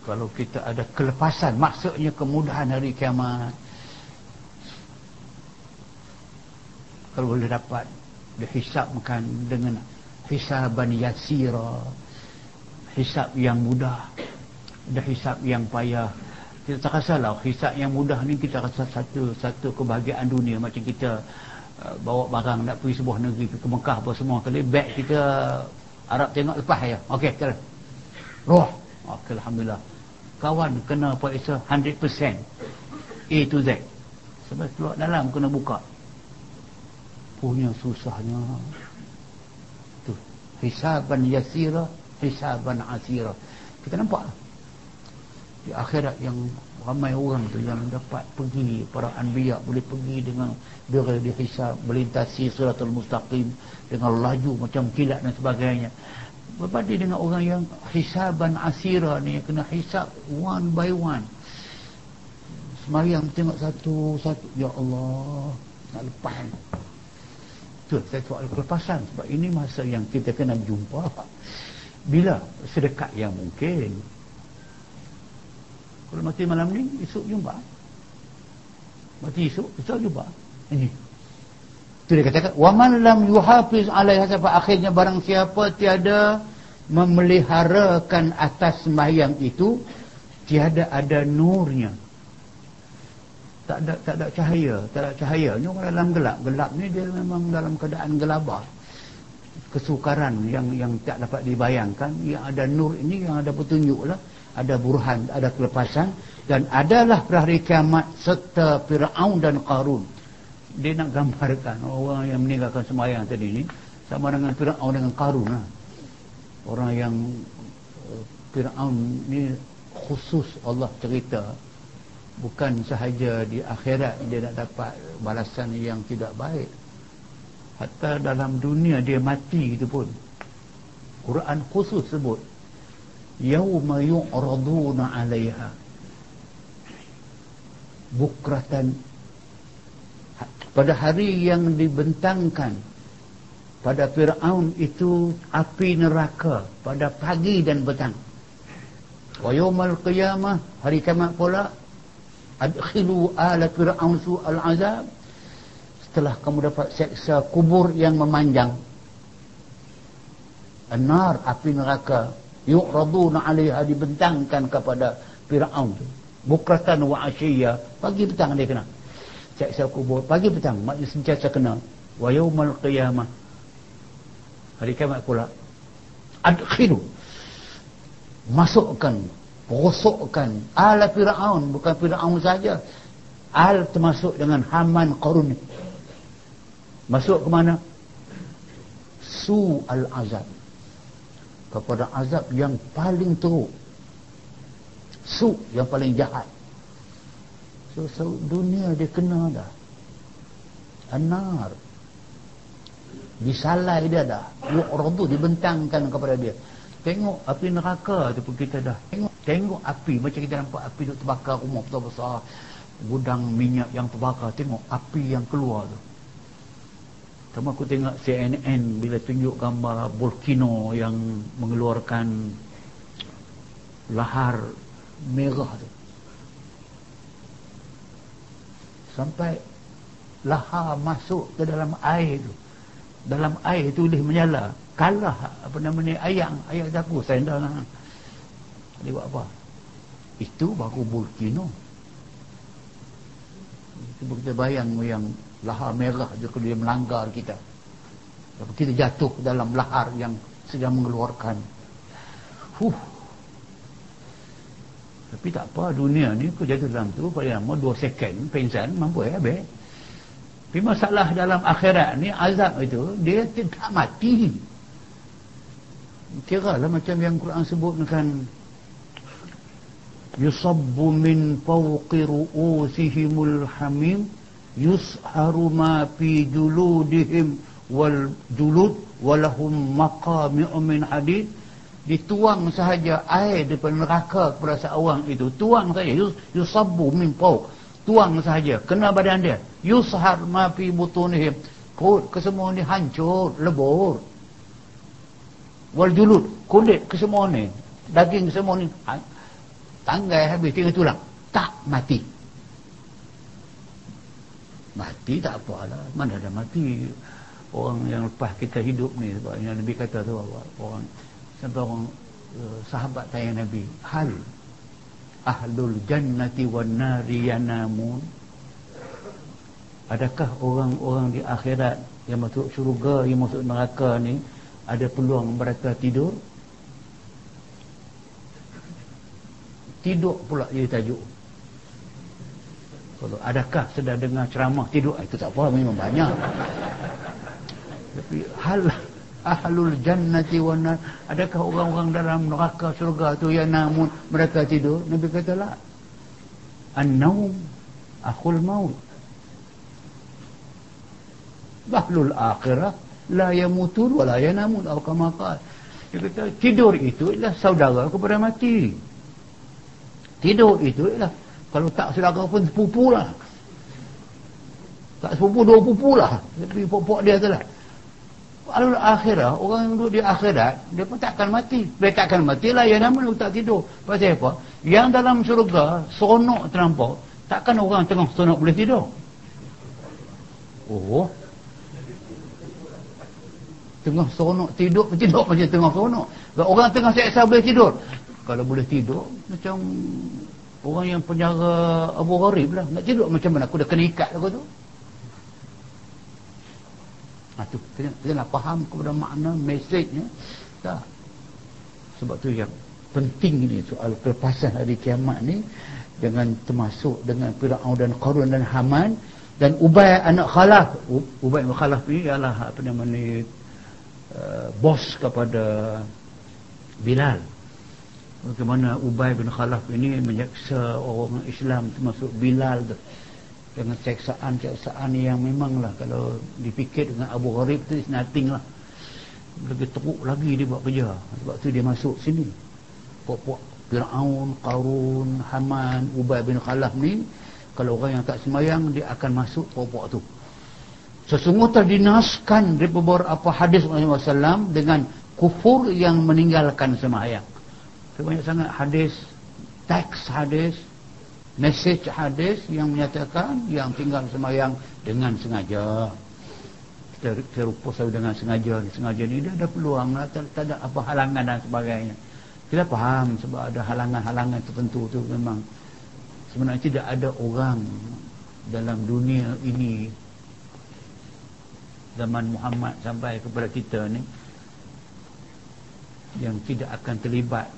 kalau kita ada kelepasan maksudnya kemudahan hari kiamat kalau boleh dapat dihisapkan dengan hisaban yasira hisap yang mudah. Ada hisap yang payah. Kita tak rasa lah hisap yang mudah ni kita rasa satu satu kebahagiaan dunia. Macam kita uh, bawa barang nak pergi sebuah negeri ke Mekah apa semua kali beg kita Arab tengok lepas ya okey jalan roh. Okey alhamdulillah. Kawan kena periksa 100% A to Z. Sebab keluar dalam kena buka punya susahnya. Tu. Hisaban yasira hisaban asira. Kita nampak di akhirat yang ramai orang tu yang dapat pergi para anbiya boleh pergi dengan bila dihisab melintasi suratul mustaqim dengan laju macam kilat dan sebagainya. Berbanding dengan orang yang hisaban asira ni kena hisab one by one. Semayang tengok satu satu ya Allah nak lepas tu saya soal kelepasan. Sebab ini masa yang kita kena jumpa. Bila? Sedekat yang mungkin. Kalau mati malam ni esok jumpa. Mati esok esok jumpa. Ini. Itu dia katakan waman lam yuhafiz alaiha sampai akhirnya barang siapa tiada memeliharakan atas sembahyang itu tiada ada nurnya tak ada tak ada cahaya tak ada cahaya. Ni orang dalam gelap. Gelap ni dia memang dalam keadaan gelabah. Kesukaran yang yang tak dapat dibayangkan. Yang ada nur ini yang ada petunjuk lah. Ada burhan ada kelepasan. Dan adalah hari kiamat serta Fir'aun dan Qarun. Dia nak gambarkan orang yang meninggalkan semayang tadi ni sama dengan Fir'aun dengan Qarun lah. orang yang uh, Fir'aun ni khusus Allah cerita bukan sahaja di akhirat dia nak dapat balasan yang tidak baik. Hatta dalam dunia dia mati itu pun. Quran khusus sebut yauma yu'raduna 'alaiha bukratan pada hari yang dibentangkan pada Fir'aun itu api neraka pada pagi dan petang. Wa yaumal qiyamah hari kiamat pula adkhilu ala fir'aun su'al azab. Setelah kamu dapat seksa kubur yang memanjang. Anar api neraka. Yu'raduna 'alaiha dibentangkan kepada fir'aun. Bukratan wa asyiya pagi petang dia kena. Seksa kubur pagi petang maknanya sentiasa kena. Wa yaumal qiyamah. Hari kiamat pula. Adkhilu. Masukkan rosokkan ala Fir'aun bukan Fir'aun saja. Al termasuk dengan Haman Qarun. Masuk ke mana? Su al azab kepada azab yang paling teruk. Su yang paling jahat. So, so dunia dia kena dah. Anar. Disalai dia dah. Yu'radu dibentangkan kepada dia tengok api neraka tu pun kita dah tengok. Tengok api macam kita nampak api duk terbakar rumah besar besar. Gudang minyak yang terbakar tengok api yang keluar tu. Sama aku tengok CNN bila tunjuk gambar volcano yang mengeluarkan lahar merah tu. Sampai lahar masuk ke dalam air tu dalam air tu boleh menyala. Kalah apa nama ni ayam ayam aku sendal lah dia buat apa? Itu baru volcano. Cuba kita bayang yang lahar merah dia kalau dia melanggar kita. Lepas kita jatuh dalam lahar yang sedang mengeluarkan. Huh. tapi tak apa dunia ni aku jatuh dalam tu paling lama 2 second pensan mampu ya habis tapi masalah dalam akhirat ni azab itu dia tidak mati. Kira lah macam yang Quran sebutkan. Yusabbu min fawqi ru'usihimul hamim yusharu ma fi juludihim wal julud walahum maqami'u min hadid. Dituang sahaja air daripada neraka kepada seorang itu. Tuang saja. Yusabbu min fawq. Tuang sahaja. Kena badan dia yushar ma fi butunihim. Perut kesemua ni hancur lebur. Wal julud kulit kesemua ni daging kesemua ni tanggai habis tinggal tulang. Tak mati. Mati tak apalah. Mana ada mati? Orang yang lepas kita hidup ni sebab yang Nabi kata tu orang sampai orang uh, sahabat tanya Nabi? Hal. Ahlul jannati wan nari yanamun adakah orang-orang di akhirat yang masuk syurga yang masuk neraka ni ada peluang mereka tidur? Tidur pula jadi tajuk. Kalau adakah sedang dengar ceramah tidur ah, itu tak apa memang banyak. Tapi hal ahlul jannati wa adakah orang-orang dalam neraka syurga tu yang namun mereka tidur? Nabi kata la. An-naum akhul maut bahlul akhirah la yamutun wa la yanamun atau kama qala dia kata tidur itu ialah saudara kepada mati tidur itu ialah kalau tak saudara pun sepupu lah tak sepupu dua pupu lah tapi pokok dia tu lah akhirah, orang yang duduk di akhirat, dia pun takkan mati. Dia takkan mati lah, yang nama tak tidur. Pasal apa? Yang dalam syurga, sonok terlampau, takkan orang tengah sonok boleh tidur. Oh. Tengah sonok tidur, tidur macam tengah sonok. Orang tengah seksa boleh tidur. Kalau boleh tidur, macam orang yang penjara Abu Gharib lah. Nak tidur macam mana? Aku dah kena ikat aku tu. Ha, tu, kena, kena faham kepada makna mesejnya tak sebab tu yang penting ni soal kelepasan hari kiamat ni dengan termasuk dengan Fir'aun dan Qarun dan Haman dan Ubay anak Khalaf Ubay anak Khalaf ni ialah apa nama ni uh, bos kepada Bilal. Bagaimana Ubay bin Khalaf ini menyeksa orang Islam termasuk Bilal tu. Dengan seksaan-seksaan yang memanglah kalau dipikir dengan Abu Gharib tu nothing lah. Lebih teruk lagi dia buat kerja. Sebab tu dia masuk sini. Puak-puak Fir'aun, Qarun, Haman, Ubay bin Khalaf ni kalau orang yang tak semayang dia akan masuk puak-puak tu sesungguhnya dinaskan dari beberapa hadis Rasulullah SAW dengan kufur yang meninggalkan semayang banyak sangat hadis teks hadis mesej hadis yang menyatakan yang tinggal semayang dengan sengaja. Kita terupa saya dengan sengaja sengaja ni dia ada peluang lah, tak, tak ada apa halangan dan sebagainya. Kita faham sebab ada halangan-halangan tertentu tu memang. Sebenarnya tidak ada orang dalam dunia ini zaman Muhammad sampai kepada kita ni yang tidak akan terlibat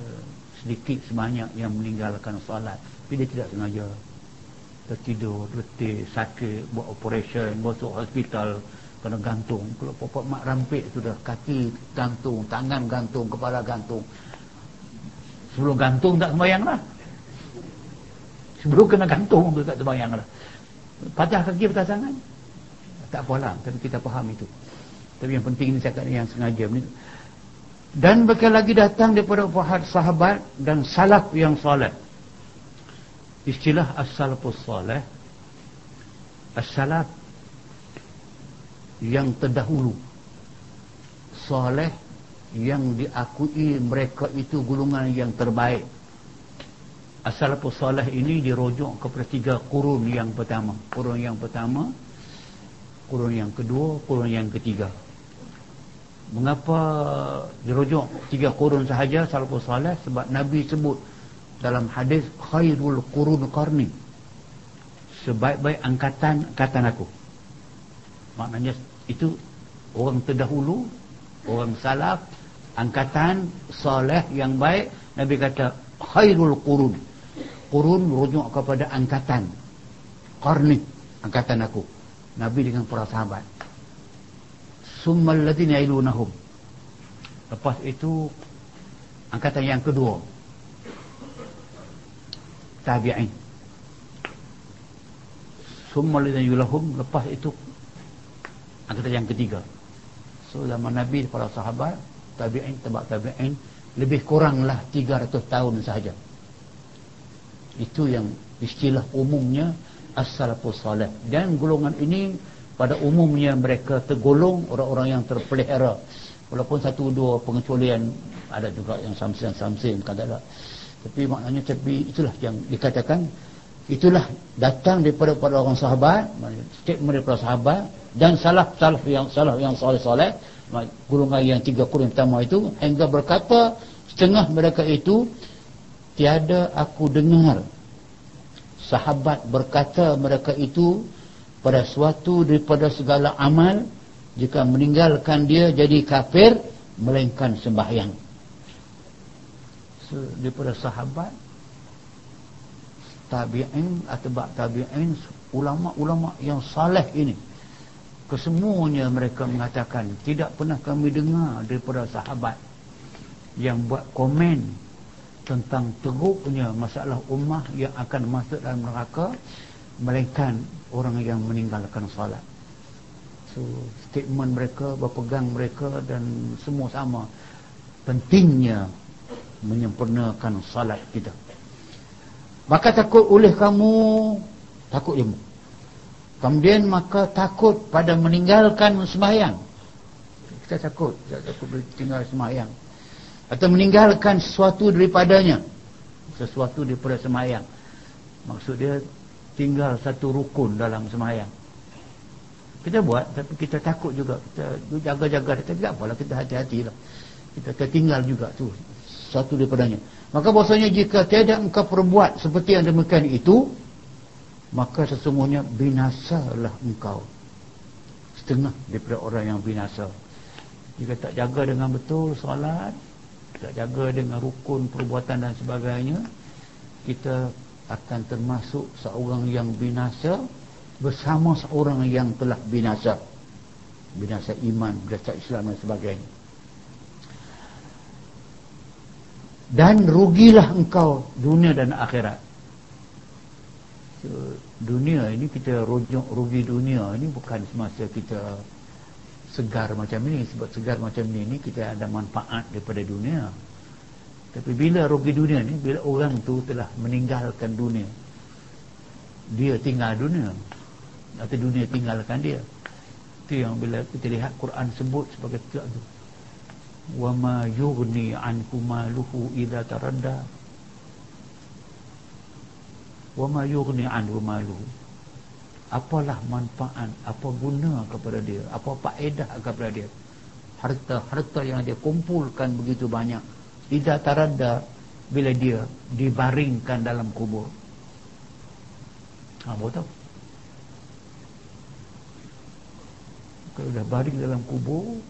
uh, sedikit sebanyak yang meninggalkan solat. Dia tidak sengaja tertidur, letih, sakit buat operation, masuk hospital kena gantung. Kalau popok mak rampik sudah kaki gantung, tangan gantung, kepala gantung. Sebelum gantung tak sembahyang lah. Sebelum kena gantung tu tak sembahyang lah. Patah kaki patah tangan tak apalah tapi kita faham itu. Tapi yang penting ini cakap yang sengaja dan bakal lagi datang daripada sahabat dan salaf yang soleh. Istilah as-salafus salih as-salaf yang terdahulu. Salih yang diakui mereka itu gulungan yang terbaik. As-salafus salih ini dirujuk kepada tiga kurun yang pertama. Kurun yang pertama kurun yang kedua kurun yang ketiga. Mengapa dirujuk tiga kurun sahaja salafus salih sebab Nabi sebut dalam hadis khairul qurun qarni. Sebaik-baik angkatan angkatan aku. Maknanya itu orang terdahulu orang salaf angkatan soleh yang baik Nabi kata khairul qurun. Qurun rujuk kepada angkatan qarni angkatan aku Nabi dengan para sahabat. Summal ladina ilunahum lepas itu angkatan yang kedua. Tabi'in. Summa lidan yulahum lepas itu angkatan yang ketiga. So zaman Nabi para sahabat tabi'in tabak tabi'in lebih kuranglah 300 tahun sahaja. Itu yang istilah umumnya as-salafus salih. Dan golongan ini pada umumnya mereka tergolong orang-orang yang terpelihara. Walaupun satu dua pengecualian ada juga yang samsin-samsin tak tapi maknanya tapi itulah yang dikatakan itulah datang daripada para orang sahabat statement daripada sahabat dan salah salah yang salah yang soleh-soleh golongan yang tiga kurun pertama itu hingga berkata setengah mereka itu tiada aku dengar sahabat berkata mereka itu pada suatu daripada segala amal jika meninggalkan dia jadi kafir melainkan sembahyang. Daripada sahabat tabi'in atau tabi'in ulama-ulama yang saleh ini kesemuanya mereka mengatakan tidak pernah kami dengar daripada sahabat yang buat komen tentang teruknya masalah ummah yang akan masuk dalam neraka melainkan orang yang meninggalkan salat so statement mereka berpegang mereka dan semua sama. Pentingnya menyempurnakan salat kita. Maka takut oleh kamu takut ilmu. Kemudian maka takut pada meninggalkan sembahyang. Kita takut kita takut tinggal sembahyang atau meninggalkan sesuatu daripadanya. Sesuatu daripada sembahyang maksud dia tinggal satu rukun dalam sembahyang kita buat tapi kita takut juga. Kita jaga-jaga. Kita tak apalah kita hati-hati lah kita tertinggal juga tu satu daripadanya. Maka bahasanya jika tiada engkau perbuat seperti yang demikian itu maka sesungguhnya binasalah engkau. Setengah daripada orang yang binasa. Jika tak jaga dengan betul solat tak jaga dengan rukun perbuatan dan sebagainya kita akan termasuk seorang yang binasa bersama seorang yang telah binasa. Binasa iman, binasa Islam dan sebagainya. Dan rugilah engkau dunia dan akhirat. So, dunia ini kita rujuk rugi dunia ini bukan semasa kita segar macam ini sebab segar macam ini kita ada manfaat daripada dunia. Tapi bila rugi dunia ni bila orang tu telah meninggalkan dunia dia tinggal dunia. Atau dunia tinggalkan dia. Itu yang bila kita lihat Quran sebut sebagai tu. Wa ma yughni anku maluhu idza taradda. Wa ma yughni anhu maluhu apalah manfaat apa guna kepada dia apa faedah kepada dia. Harta-harta yang dia kumpulkan begitu banyak tidak taradda bila dia dibaringkan dalam kubur. Apa tahu? Kalau dah baring dalam kubur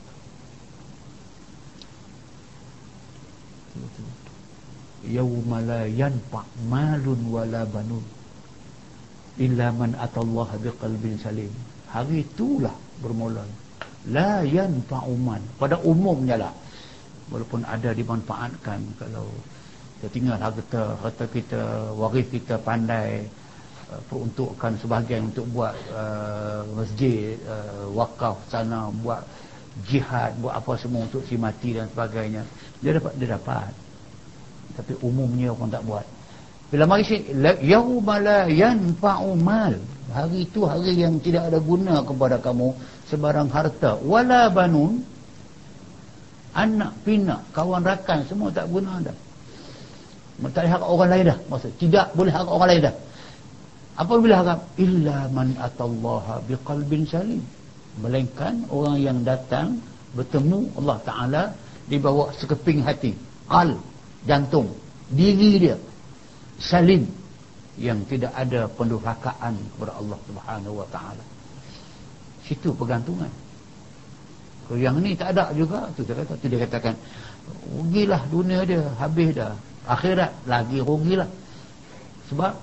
yauma la yanfa malun wala banun illa man atallaha biqalbin salim. Hari itulah bermula. La yanfa'u man. Pada umumnya lah. Walaupun ada dimanfaatkan kalau kita tinggal harta harta kita waris kita pandai uh, peruntukkan sebahagian untuk buat uh, masjid uh, wakaf sana buat jihad buat apa semua untuk si mati dan sebagainya. Dia dapat dia dapat. Tapi umumnya orang tak buat bila mari sini yauma la yanfa'u mal. Hari itu hari yang tidak ada guna kepada kamu sebarang harta. Wala banun anak pinak kawan rakan semua tak guna dah. Tak harap orang lain dah. Maksud tidak boleh harap orang lain dah. Apa bila harap? Illa man atallaha biqalbin salim. Melainkan orang yang datang bertemu Allah Ta'ala di bawah sekeping hati. Al jantung. Diri dia salim yang tidak ada pendurhakaan kepada Allah Subhanahu Wa Ta'ala. Situ pergantungan. Kalau yang ni tak ada juga tu dia kata tu dia katakan rugilah dunia dia habis dah. Akhirat lagi rugilah. Sebab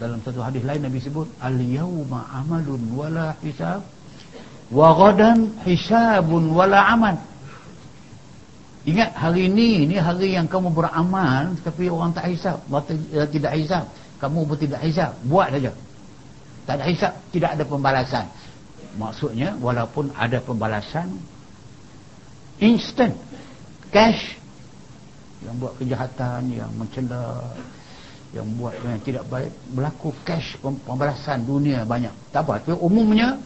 dalam satu hadis lain Nabi sebut al-yawma amalun wala hisab wa ghadan hisabun wala amal ingat hari ini ini hari yang kamu beramal tapi orang tak hisab eh, tidak hisab kamu pun tidak hisab buat saja. Tak ada hisab tidak ada pembalasan. Maksudnya walaupun ada pembalasan instant. Cash. Yang buat kejahatan yang mencela yang buat yang tidak baik berlaku cash pembalasan dunia banyak. Tak apa tapi umumnya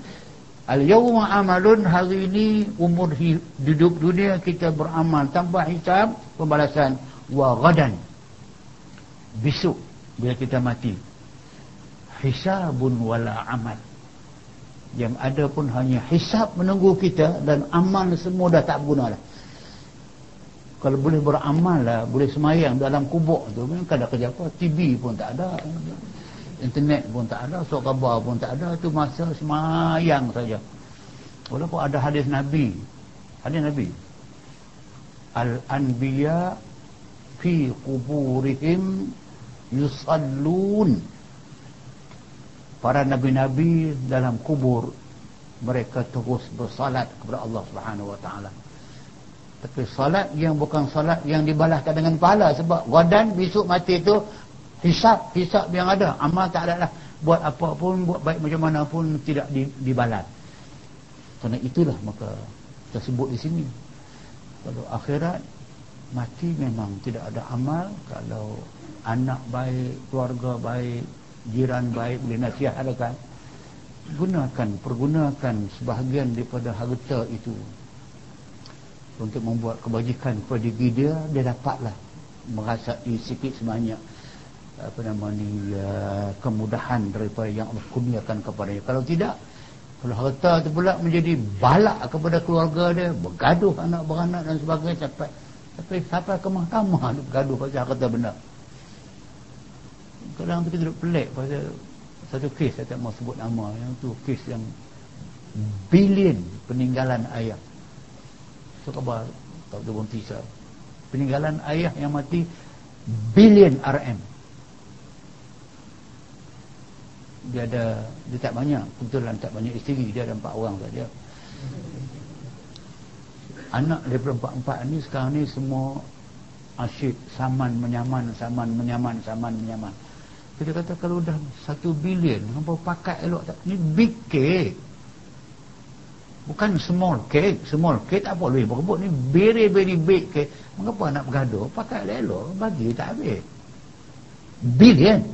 al yawma amalun hari ini umur hidup dunia kita beramal tanpa hisab pembalasan. Wa gadan besok bila kita mati hisabun wala amal. Yang ada pun hanya hisab menunggu kita dan amal semua dah tak guna dah. Kalau boleh beramal lah boleh semayang dalam kubur tu kan ada kerja apa. TV pun tak ada internet pun tak ada surat khabar pun tak ada tu masa semayang saja. Walaupun ada hadis Nabi. Hadis Nabi. Al-Anbiya fi kuburihim yusallun. Para Nabi-Nabi dalam kubur mereka terus bersalat kepada Allah Subhanahu Wa Taala. Tapi salat yang bukan salat yang dibalaskan dengan pahala sebab wadan besok mati itu hisap hisap yang ada. Amal tak ada lah. Buat apa pun buat baik macam mana pun tidak dibalas. Kerana itulah maka tersebut di sini. Kalau akhirat mati memang tidak ada amal. Kalau anak baik, keluarga baik, jiran baik boleh nasihatkan. Gunakan pergunakan sebahagian daripada harta itu. Untuk membuat kebajikan kepada dia dia dapatlah merasai sikit sebanyak apa nama ni uh, kemudahan daripada yang Allah kurniakan kepadanya kalau tidak kalau harta itu pula menjadi balak kepada keluarga dia bergaduh anak beranak dan sebagainya sampai tapi sampai ke mahkamah bergaduh pasal harta benda. Kadang kita duduk pelik pasal satu kes saya tak mau sebut nama yang tu kes yang bilion peninggalan ayah. So khabar? Tak tahu pun peninggalan ayah yang mati bilion RM dia ada dia tak banyak. Kebetulan tak banyak isteri dia ada empat orang saja anak daripada empat-empat ni sekarang ni semua asyik saman menyaman saman menyaman saman menyaman. Kita kata kalau dah satu bilion Hampa pakai elok tak? Ni big cake. Bukan small cake Small cake tak apa lebih berebut Ni very very big cake. Mengapa nak bergaduh? Pakai elok Bagi tak habis. Billion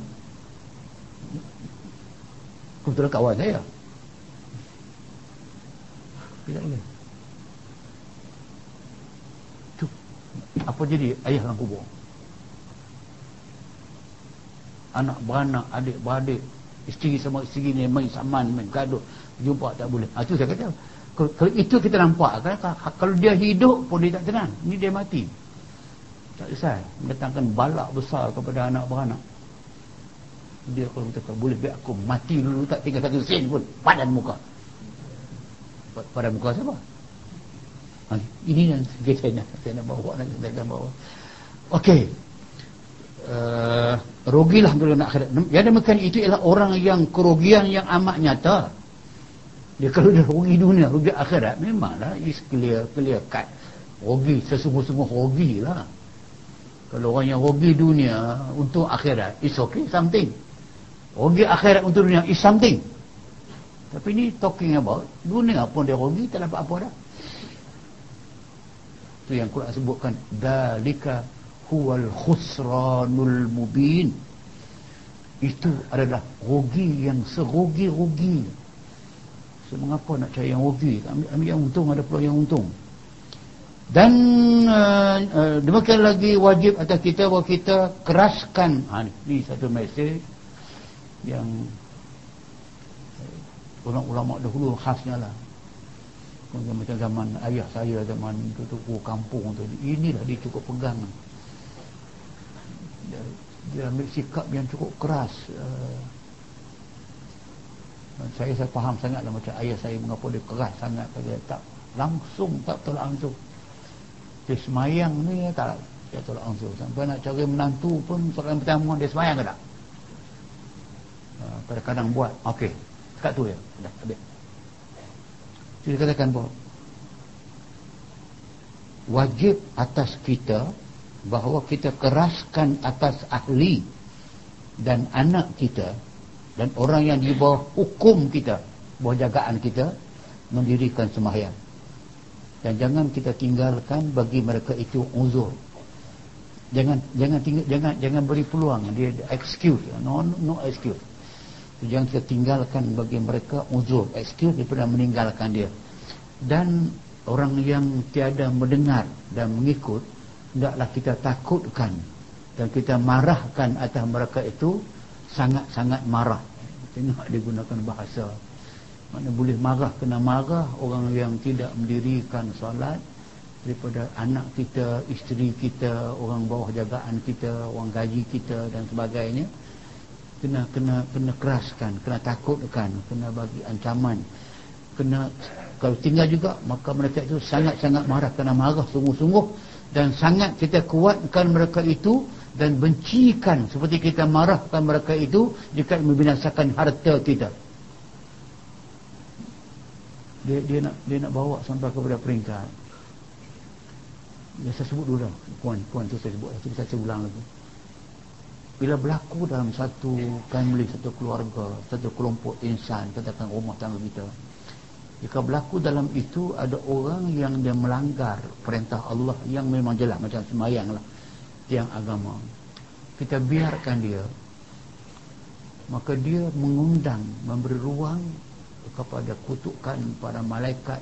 Kebetulan kawan saya. Tidak boleh Apa jadi ayah dalam kubur? Anak beranak adik beradik isteri sama isteri ni main saman main gaduh jumpa tak boleh. Ha, tu saya kata. Kalau, itu kita nampak kalau dia hidup pun dia tak tenang. Ni dia mati. Tak selesai mendatangkan balak besar kepada anak beranak dia kalau kata boleh biar aku mati dulu tak tinggal satu sen pun padan muka padan muka siapa ha, ini yang saya nak saya nak bawa nak saya nak bawa okey uh, rugilah dunia nak akhirat. Yang demikian itu ialah orang yang kerugian yang amat nyata. Dia kalau dia rugi dunia, rugi akhirat, memanglah is clear, clear cut. Rugi, sesungguh-sungguh rugi lah. Kalau orang yang rugi dunia untuk akhirat, is okay, something. Rugi akhirat untuk dunia, is something. Tapi ni talking about dunia pun dia rugi, tak dapat apa dah. Itu yang Quran sebutkan. Dalika huwal khusranul mubin itu adalah rugi yang serugi-rugi so, mengapa nak cari yang rugi ambil, ambil yang untung ada pula yang untung dan uh, uh, demikian lagi wajib atas kita bahawa kita keraskan ha, ni, ni satu mesej yang ulama-ulama dahulu khasnya lah. Macam zaman ayah saya zaman tu tu kampung tu inilah dia cukup pegang. Dia, dia ambil sikap yang cukup keras uh, saya saya faham sangat lah macam ayah saya mengapa dia keras sangat dia tak langsung tak tolak langsung. Dia semayang ni tak dia tolak langsung. Sampai nak cari menantu pun soalan pertama dia semayang ke tak kadang-kadang buat. Ok dekat tu ya dah habis. Jadi katakan bahawa wajib atas kita bahawa kita keraskan atas ahli dan anak kita dan orang yang di bawah hukum kita bawah jagaan kita mendirikan sembahyang. Dan jangan kita tinggalkan bagi mereka itu uzur. Jangan jangan tinggal, jangan jangan beri peluang. Dia excuse. No no excuse jangan kita tinggalkan bagi mereka uzur excuse daripada meninggalkan dia. Dan orang yang tiada mendengar dan mengikut hendaklah kita takutkan dan kita marahkan atas mereka itu sangat-sangat marah. Tengok dia gunakan bahasa. Mana boleh marah kena marah orang yang tidak mendirikan solat daripada anak kita, isteri kita, orang bawah jagaan kita, orang gaji kita dan sebagainya kena kena kena keraskan, kena takutkan, kena bagi ancaman. Kena kalau tinggal juga maka mereka itu sangat-sangat marah kena marah sungguh-sungguh dan sangat kita kuatkan mereka itu dan bencikan seperti kita marahkan mereka itu jika membinasakan harta kita. Dia dia nak dia nak bawa sampai kepada peringkat. Ya saya sebut dulu dah puan puan tu saya sebut tapi saya ulang lagi bila berlaku dalam satu family satu keluarga satu kelompok insan katakan rumah tangga kita jika berlaku dalam itu ada orang yang dia melanggar perintah Allah yang memang jelas macam semayang lah tiang agama. Kita biarkan dia. Maka dia mengundang memberi ruang kepada kutukan para malaikat.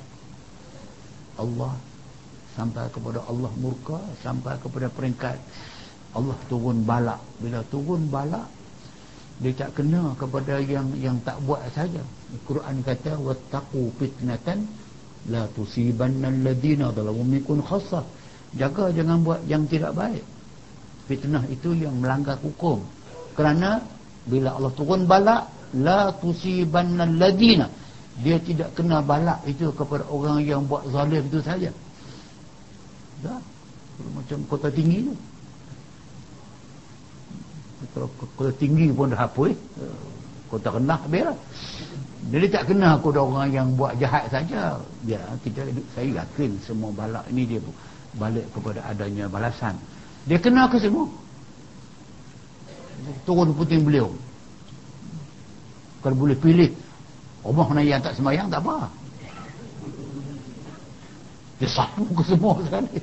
Allah sampai kepada Allah murka sampai kepada peringkat Allah turun balak. Bila turun balak dia tak kena kepada yang yang tak buat saja. Al-Quran kata wattaqu fitnatan la tusibanna alladhina zalamu minkum khassah jaga jangan buat yang tidak baik. Fitnah itu yang melanggar hukum. Kerana bila Allah turun balak la tusibanna alladhina. Dia tidak kena balak itu kepada orang yang buat zalim itu saja. Dah. Macam kota tinggi tu kalau kota tinggi pun dah apa eh? Kota rendah biarlah jadi tak kena aku ada orang yang buat jahat saja. Ya kita saya yakin semua balak ini dia balik kepada adanya balasan. Dia kena ke semua? Turun puting beliau kalau boleh pilih rumah mana yang tak semayang tak apa. Dia sapu ke semua sekali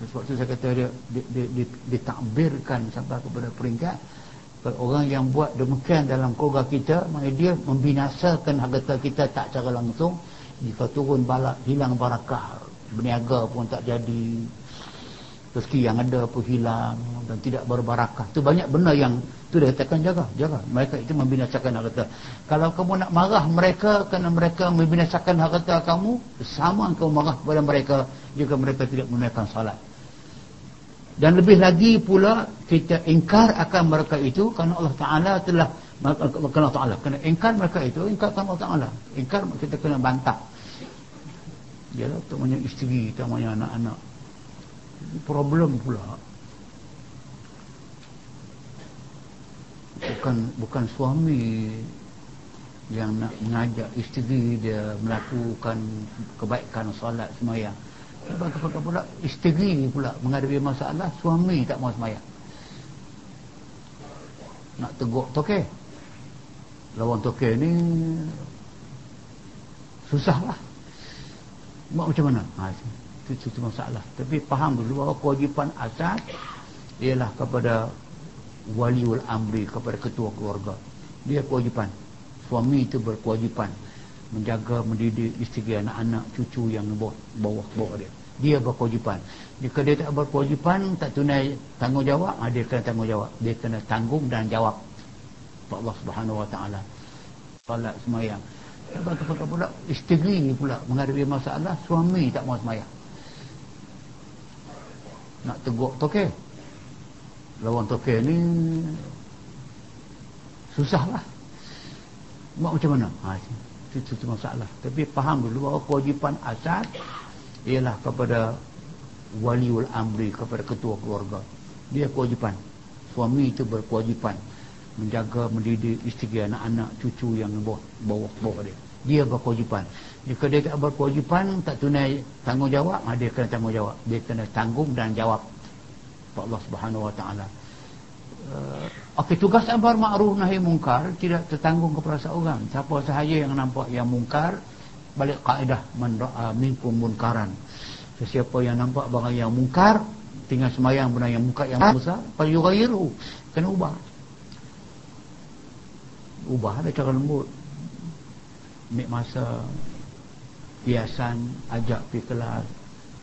sebab tu saya kata dia ditakbirkan sampai kepada peringkat. Orang yang buat demikian dalam keluarga kita maknanya dia membinasakan harta kita tak secara langsung. Jika turun balak hilang barakah. Berniaga pun tak jadi. Rezeki yang ada pun hilang dan tidak berbarakah. Tu banyak benda yang tu dia katakan jaga jaga. Mereka itu membinasakan harta kalau kamu nak marah mereka kerana mereka membinasakan harta kamu sama kamu marah kepada mereka jika mereka tidak menunaikan salat dan lebih lagi pula kita ingkar akan mereka itu kerana Allah Ta'ala telah kerana Ta'ala. Kerana ingkar mereka itu ingkar kerana Allah Ta'ala. Ingkar kita kena bantah. Dia lah temannya isteri temannya anak-anak. Problem pula. Bukan bukan suami yang nak mengajak isteri dia melakukan kebaikan solat semayang bagaimana pula isteri pula menghadapi masalah suami tak mau semayang. Nak tegur toke lawan toke ni susah lah buat macam mana? Ha, itu satu masalah. Tapi faham dulu bahawa kewajipan asas ialah kepada waliul amri kepada ketua keluarga. Dia kewajipan. Suami itu berkewajipan menjaga mendidik isteri anak-anak cucu yang bawah-bawah dia dia berkewajipan. Jika dia tak berkewajipan tak tunai tanggungjawab ha, dia kena tanggungjawab. Dia kena tanggung dan jawab. Allah Subhanahu Wa Taala. Salat semayang. Bagaimana pula isteri pula menghadapi masalah suami tak mau semayang. Nak tegur toke lawan toke ni susah lah. Buat macam mana? Ha, itu, itu masalah. Tapi faham dulu bahawa kewajipan asas ialah kepada waliul amri kepada ketua keluarga. Dia kewajipan. Suami itu berkewajipan menjaga mendidik isteri anak-anak cucu yang bawah bawah, bawah dia. Dia berkewajipan. Jika dia tak berkewajipan tak tunai tanggungjawab ha, dia kena tanggungjawab. Dia kena tanggung dan jawab. Allah Subhanahu Wa Taala. Okey tugas amar ma'ruf nahi mungkar tidak tertanggung kepada seorang. Siapa sahaja yang nampak yang mungkar balik kaedah ra'a minkum munkaran. Sesiapa yang nampak barang yang mungkar tinggal semayang benda yang mungkar yang besar pada yughayiru kena ubah. Ubah ada cara lembut. Ambil masa hiasan ajak pergi kelas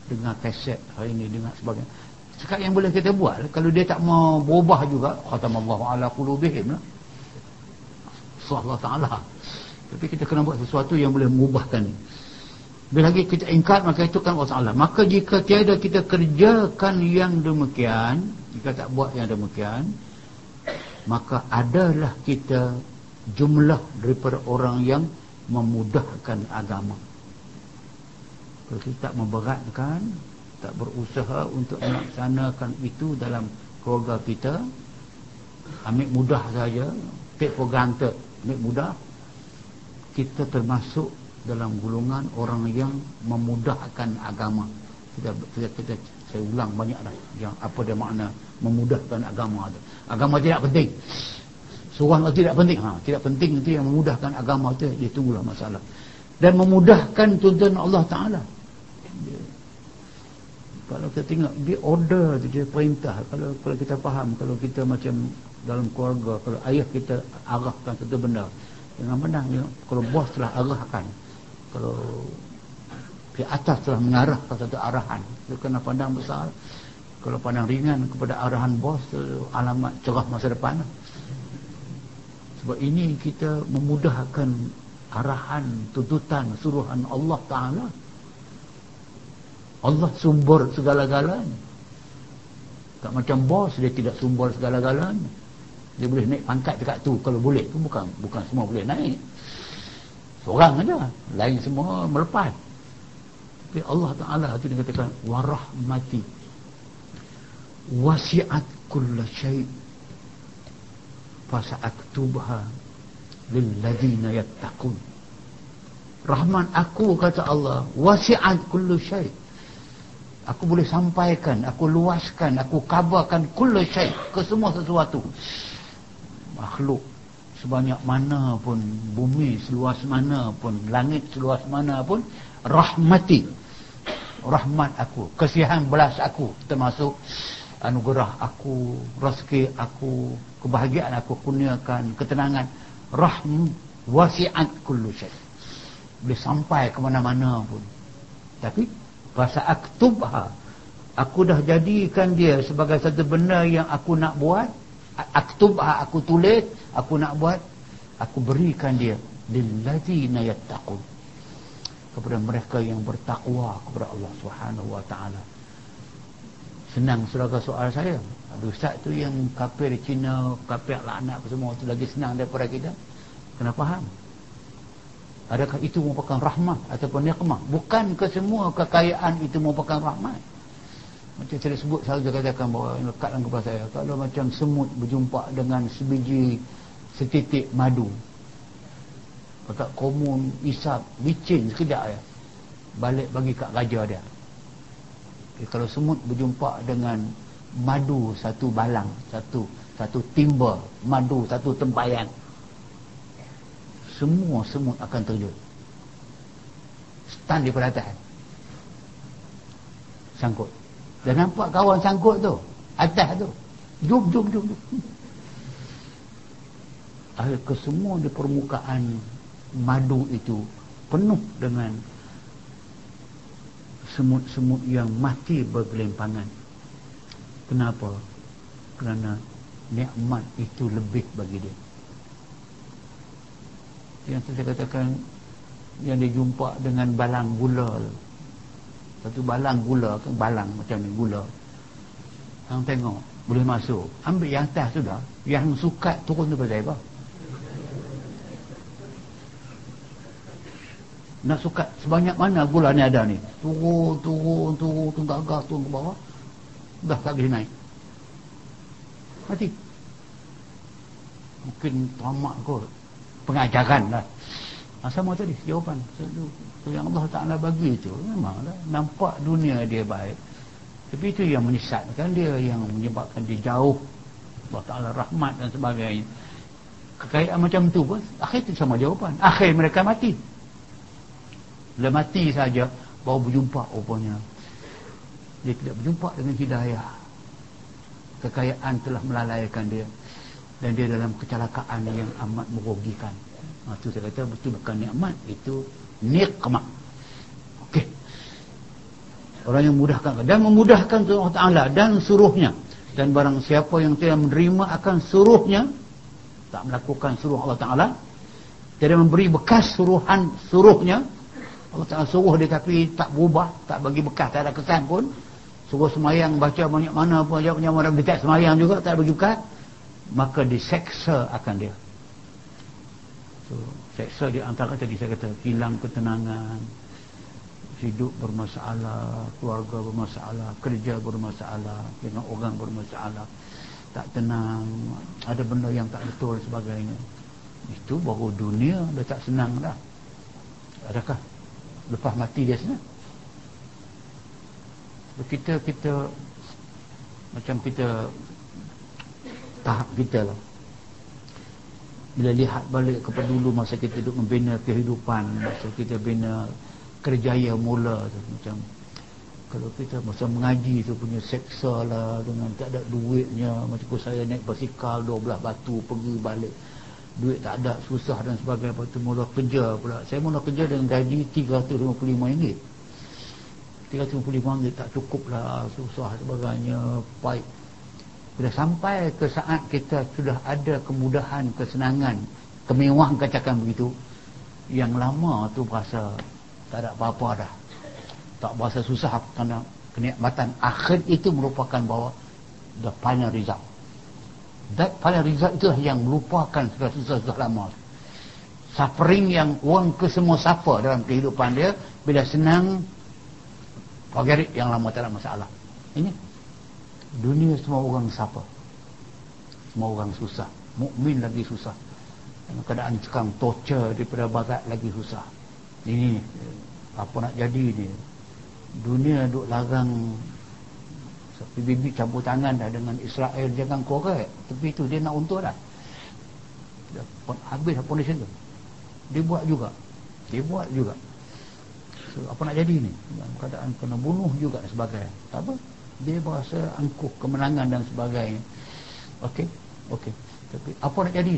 dengar kaset hari ini dengar sebagainya. Sekat yang boleh kita buat kalau dia tak mau berubah juga khatamallahu ala qulubihim lah Allah Ta'ala tapi kita kena buat sesuatu yang boleh mengubahkan ni. Bila lagi kita ingkar maka itu kan Allah Ta'ala. Maka jika tiada kita kerjakan yang demikian jika tak buat yang demikian maka adalah kita jumlah daripada orang yang memudahkan agama. Kalau kita tak memberatkan tak berusaha untuk melaksanakan itu dalam keluarga kita ambil mudah saja take for granted ambil mudah kita termasuk dalam golongan orang yang memudahkan agama. Kita, kita, kita saya ulang banyak dah yang apa dia makna memudahkan agama itu agama tidak penting. Seorang tidak penting. Ha, tidak penting itu yang memudahkan agama itu ditunggulah masalah. Dan memudahkan tuntun Allah Ta'ala. Kalau kita tengok dia order dia perintah. Kalau kalau kita faham kalau kita macam dalam keluarga kalau ayah kita arahkan satu benda jangan pandang kalau bos telah arahkan kalau di atas telah mengarahkan satu arahan dia kena pandang besar. Kalau pandang ringan kepada arahan bos alamat cerah masa depan. Sebab ini kita memudahkan arahan tuntutan suruhan Allah Ta'ala. Allah sumber segala-galanya. Tak macam bos dia tidak sumber segala-galanya dia boleh naik pangkat dekat tu. Kalau boleh tu bukan bukan semua boleh naik. Seorang aja. Lain semua melepas. Tapi Allah Ta'ala itu dia katakan warahmati. Wasi'at kulla syait fasa'aktubha lilladina yattaqun. Rahman aku kata Allah wasi'at kulla syait aku boleh sampaikan aku luaskan aku kabarkan kulla syait ke semua sesuatu makhluk. Sebanyak mana pun bumi seluas mana pun langit seluas mana pun rahmati. Rahmat aku kesihan belas aku termasuk anugerah aku rezeki aku kebahagiaan aku kurniakan ketenangan. Rahm wasi'at kullu syai. Boleh sampai ke mana-mana pun. Tapi bahasa aktubha aku dah jadikan dia sebagai satu benda yang aku nak buat aktub aku tulis aku nak buat aku berikan dia lilladzina yattaqun. Kepada mereka yang bertakwa kepada Allah Subhanahu wa taala. Senang surga soal saya. Ada ustaz tu yang kafir Cina kafir laknat semua tu lagi senang daripada kita. Kena faham. Adakah itu merupakan rahmat ataupun nikmat bukan ke semua kekayaan itu merupakan rahmat macam saya sebut selalu katakan bahawa lekat dalam kepala saya. Kalau macam semut berjumpa dengan sebiji setitik madu Pakat komun isap licin sekejap ya balik bagi kat raja dia. Okay, kalau semut berjumpa dengan madu satu balang satu satu timba madu satu tempayan semua semut akan terjun. Stand di atas sangkut dan nampak kawan sangkut tu atas tu jom jom, jom. Akhir kesemua di permukaan madu itu penuh dengan semut-semut yang mati bergelimpangan kenapa? kerana nikmat itu lebih bagi dia yang saya katakan yang dia jumpa dengan balang gula satu balang gula kan balang macam ni gula. Hang tengok boleh masuk. Ambil yang atas sudah yang sukat turun tu pasal apa nak sukat sebanyak mana gula ni ada ni? Turun turun turun turun gagah turun ke bawah. Dah tak boleh naik. Mati. Mungkin tamat kot. Pengajaran lah ha, sama tadi jawapan. So, yang Allah Ta'ala bagi itu memanglah nampak dunia dia baik. Tapi itu yang menyesatkan dia yang menyebabkan dia jauh. Allah Ta'ala rahmat dan sebagainya. Kekayaan macam tu pun akhir itu sama jawapan. Akhir mereka mati. Bila mati saja baru berjumpa rupanya. Dia tidak berjumpa dengan hidayah. Kekayaan telah melalaikan dia. Dan dia dalam kecelakaan yang amat merugikan Itu saya kata betul bukan nikmat itu nikmat. Okey. Orang yang mudahkan dan memudahkan Allah Taala dan suruhnya dan barang siapa yang tidak menerima akan suruhnya tak melakukan suruh Allah Taala tidak memberi bekas suruhan suruhnya Allah Taala suruh dia tapi tak berubah tak bagi bekas tak ada kesan pun suruh semayang baca banyak mana pun dia punya orang dekat semayang juga tak bekas maka diseksa akan dia So, seksa di antara tadi saya kata hilang ketenangan, hidup bermasalah, keluarga bermasalah, kerja bermasalah, dengan orang bermasalah, tak tenang, ada benda yang tak betul sebagainya. itu baru dunia dah tak senang dah. Adakah lepas mati dia senang? Kita kita macam kita tahap kita lah bila lihat balik kepada dulu masa kita duduk membina kehidupan masa kita bina kerjaya mula tu macam kalau kita masa mengaji tu punya seksa lah dengan tak ada duitnya macam saya naik basikal 12 batu pergi balik. Duit tak ada susah dan sebagainya lepas tu mula kerja pula. Saya mula kerja dengan gaji 355 ringgit. 355 ringgit tak cukup lah susah sebagainya baik bila sampai ke saat kita sudah ada kemudahan kesenangan kemewahan katakan begitu yang lama tu berasa tak ada apa-apa dah. Tak berasa susah kerana kenikmatan. Akhir itu merupakan bahawa the final result. That final result itu yang melupakan segala susah-susah lama. Suffering yang orang ke semua suffer dalam kehidupan dia bila senang forget it yang lama tak ada masalah. Ini dunia semua orang suffer semua orang susah. Mukmin lagi susah. Keadaan sekarang torture daripada barat lagi susah. Ini apa nak jadi ni? Dunia duk larang. PBB campur tangan dah dengan Israel jangan korek. Tapi itu dia nak untung dah. Habis foundation tu. Dia buat juga. Dia buat juga. So, apa nak jadi ni? Keadaan kena bunuh juga sebagainya tak apa dia berasa angkuh kemenangan dan sebagainya. Ok ok tapi apa nak jadi?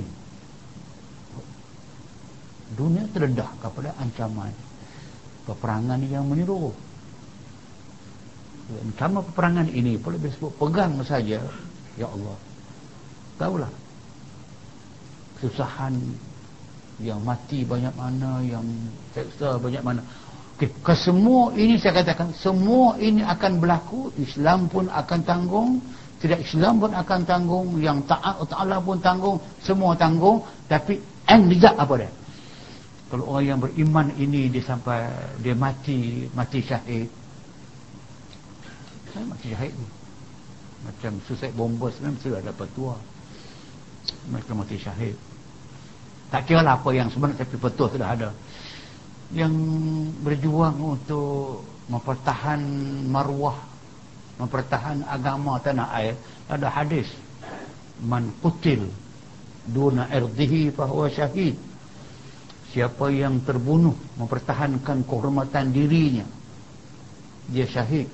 Dunia terdedah kepada ancaman. Peperangan yang menyeluruh. Dan sama peperangan ini boleh disebut pegang saja ya Allah. Tahulah. Kesusahan yang mati banyak mana yang seksa banyak mana. Kesemua ini saya katakan semua ini akan berlaku Islam pun akan tanggung tidak Islam pun akan tanggung yang taat Allah pun tanggung semua tanggung tapi end result apa dia? Kalau orang yang beriman ini dia sampai dia mati mati syahid. Saya mati syahid ni. Macam suicide bomber sebenarnya mesti ada petua mereka mati syahid. Tak kira lah apa yang sebenarnya tapi petua sudah ada yang berjuang untuk mempertahan maruah mempertahan agama tanah air ada hadis man kutil duna irdihi fahuwa syahid. Siapa yang terbunuh mempertahankan kehormatan dirinya dia syahid.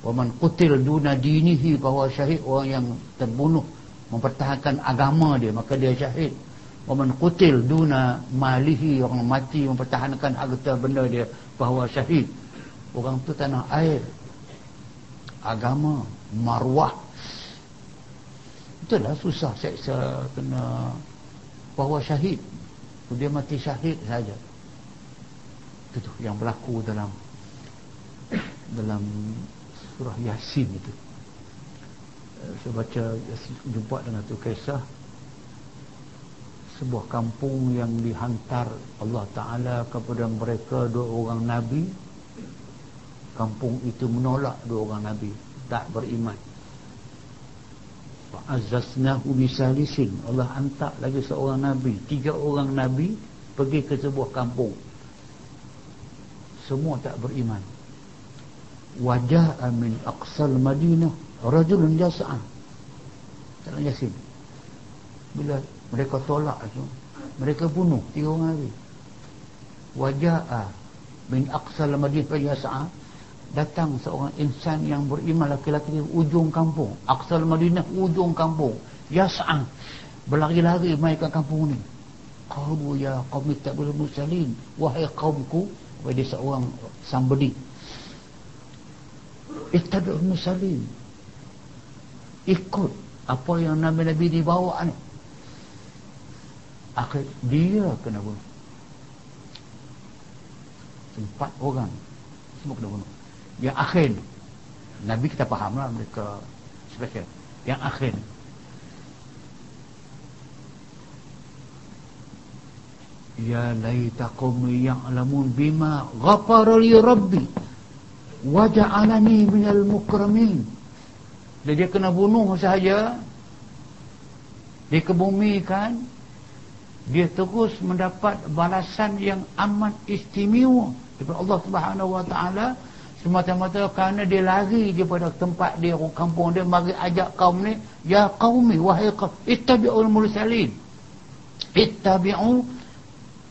Waman qutil duna dinihi bahawa syahid. Orang yang terbunuh mempertahankan agama dia maka dia syahid waman qutil duna malihi orang mati mempertahankan harta benda dia bahawa syahid. Orang tu tanah air agama marwah. Itulah susah seksa kena bahawa syahid. Dia mati syahid saja. Itu tu yang berlaku dalam dalam surah yasin itu. Eh, saya baca jumpa dengan tu kisah sebuah kampung yang dihantar Allah Ta'ala kepada mereka dua orang Nabi. Kampung itu menolak dua orang Nabi. Tak beriman. Fa'azzasnahu bisalisin. Allah hantar lagi seorang nabi. Tiga orang nabi pergi ke sebuah kampung. Semua tak beriman. Wajah min aqsal madinah. Rajulun jasa'an dalam yasin. Bila mereka tolak itu mereka bunuh tiga orang nabi wajah min aqsal madinah jasa'an datang seorang insan yang beriman laki-laki di ujung kampung. Aqsal Madinah ujung kampung. Yas'an berlari-lari mai ke kampung ni. Qalu ya qaumi tabul muslimin wahai kaumku wahai seorang somebody ikut apa yang nabi-nabi dibawa ni akhir dia kena bunuh. Empat orang semua kena bunuh. Yang akhir Nabi kita faham lah mereka special. Yang akhir Ya laita qawmi ya'lamun bima ghafara li rabbi wa ja'alani minal mukramin. Dia kena bunuh sahaja dikebumikan dia terus mendapat balasan yang amat istimewa daripada Allah Subhanahu Wa Taala. Semata-mata kerana dia lari daripada tempat dia kampung dia mari ajak kaum ni ya qaumi wahai qaum ittabi'ul mursalin. Ittabi'u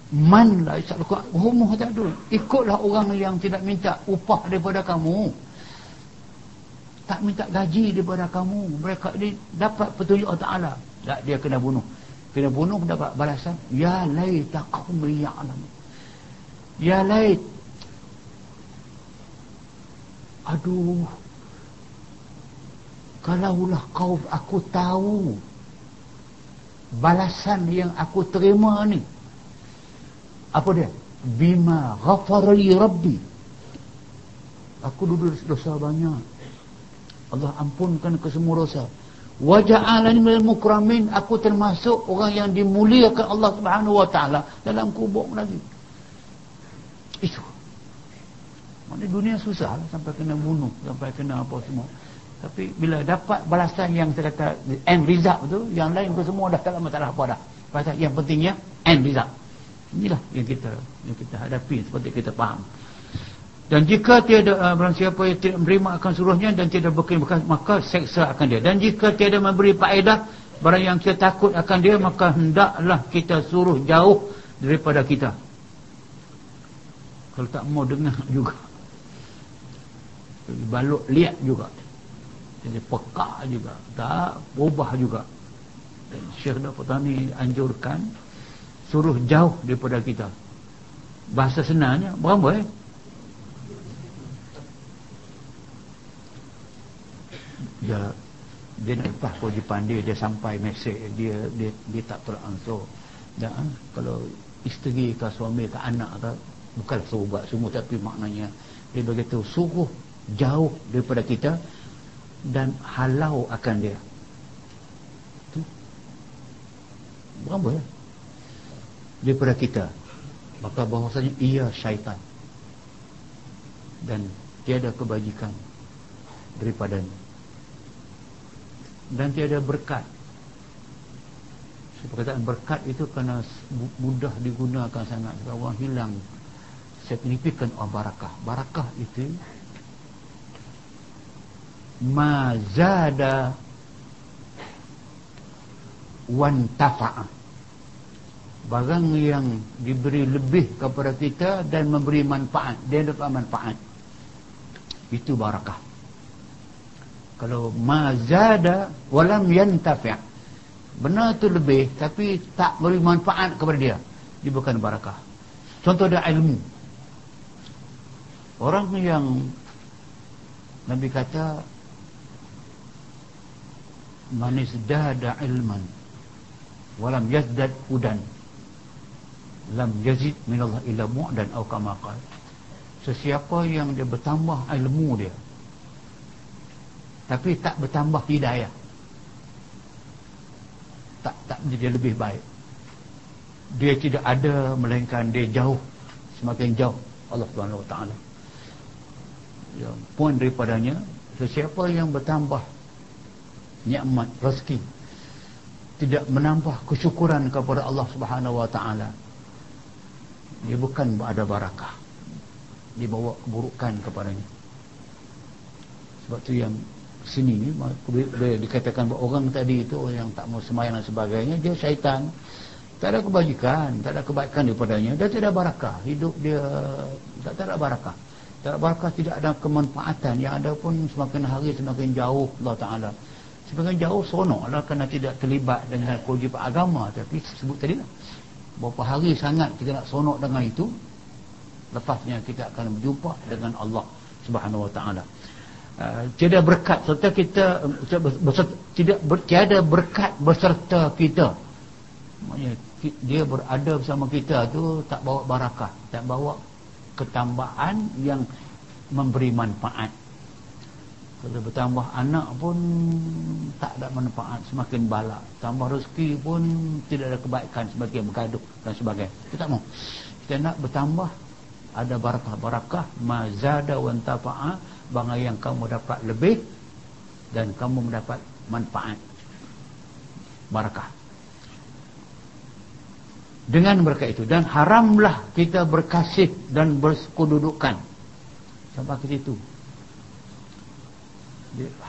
man la yasaluka hum muhtadun. Ikutlah orang yang tidak minta upah daripada kamu. Tak minta gaji daripada kamu. Mereka ni dapat petunjuk Allah Taala. Tak dia kena bunuh kena bunuh dapat balasan ya laita qaumi ya'lam ya lait. Aduh kalaulah kau aku tahu balasan yang aku terima ni. Apa dia? Bima ghafarli rabbi. Aku dulu dosa banyak. Allah ampunkan ke semua dosa waja'alani minal mukramin. Aku termasuk orang yang dimuliakan Allah Subhanahu wa taala dalam kubur lagi itu. Mana dunia susah lah sampai kena bunuh sampai kena apa semua. Tapi bila dapat balasan yang saya kata end result tu yang lain tu semua dah tak ada masalah apa dah. Pasal yang pentingnya end result. Inilah yang kita yang kita hadapi seperti kita faham dan jika tiada uh, barang siapa yang tidak menerima akan suruhnya dan tidak berkini bekas maka seksa akan dia. Dan jika tiada memberi faedah barang yang kita takut akan dia maka hendaklah kita suruh jauh daripada kita. Kalau tak mau dengar juga. Baluk liat juga. Jadi pekak juga. Tak berubah juga. Dan Syekh Dapat Tani anjurkan suruh jauh daripada kita. Bahasa senangnya berapa eh dia dia lepas kewajipan dia dia sampai mesej dia dia, dia tak teransur dan ah, kalau isteri ke suami ke anak ke bukan suruh buat semua tapi maknanya dia beritahu suruh jauh daripada kita dan halau akan dia. Tu. Berapa ya? Daripada kita. Maka bahawasanya ia syaitan. Dan tiada kebajikan daripadanya dan tiada berkat. Perkataan berkat itu kerana mudah digunakan sangat. Sebab orang hilang signifikan of barakah. Barakah itu mazada wantafa'a. Barang yang diberi lebih kepada kita dan memberi manfaat. Dia dapat manfaat. Itu barakah kalau mazada walam yantafi' benar tu lebih tapi tak beri manfaat kepada dia. Dia bukan barakah. Contoh dia ilmu. Orang yang Nabi kata man izdada ilman walam yazdad hudan lam yazid min Allah illa mu'dan atau kama qala sesiapa yang dia bertambah ilmu dia tapi tak bertambah hidayah. Tak tak menjadi lebih baik. Dia tidak ada melainkan dia jauh. Semakin jauh Allah Subhanahu taala. Ya, poin daripadanya sesiapa yang bertambah nikmat rezeki tidak menambah kesyukuran kepada Allah Subhanahu wa taala dia bukan ada barakah. Dia bawa keburukan kepadanya. Sebab tu yang sini ni boleh dikatakan bahawa orang tadi itu orang yang tak mau semayang dan sebagainya dia syaitan. Tak ada kebajikan tak ada kebaikan daripadanya. Dia tidak barakah hidup dia tak, tak ada barakah. Tak ada barakah tidak ada kemanfaatan. Yang ada pun semakin hari semakin jauh Allah Ta'ala. Sebenarnya jauh seronok lah kerana tidak terlibat dengan kewajipan agama. Tapi sebut tadi lah berapa hari sangat kita nak seronok dengan itu lepasnya kita akan berjumpa dengan Allah subhanahu wa ta'ala uh, tiada berkat serta kita berserta, tidak ber, tiada berkat berserta kita. Maknanya dia berada bersama kita tu tak bawa barakah tak bawa ketambahan yang memberi manfaat. Kalau bertambah anak pun tak ada manfaat semakin balak. Tambah rezeki pun tidak ada kebaikan semakin bergaduh dan sebagainya. Kita tak mau kita nak bertambah ada barakah-barakah mazada wa antafa'a bangga yang kamu dapat lebih dan kamu mendapat manfaat. Barakah. Dengan mereka itu. Dan haramlah kita berkasih dan bersekududukan sampai ke situ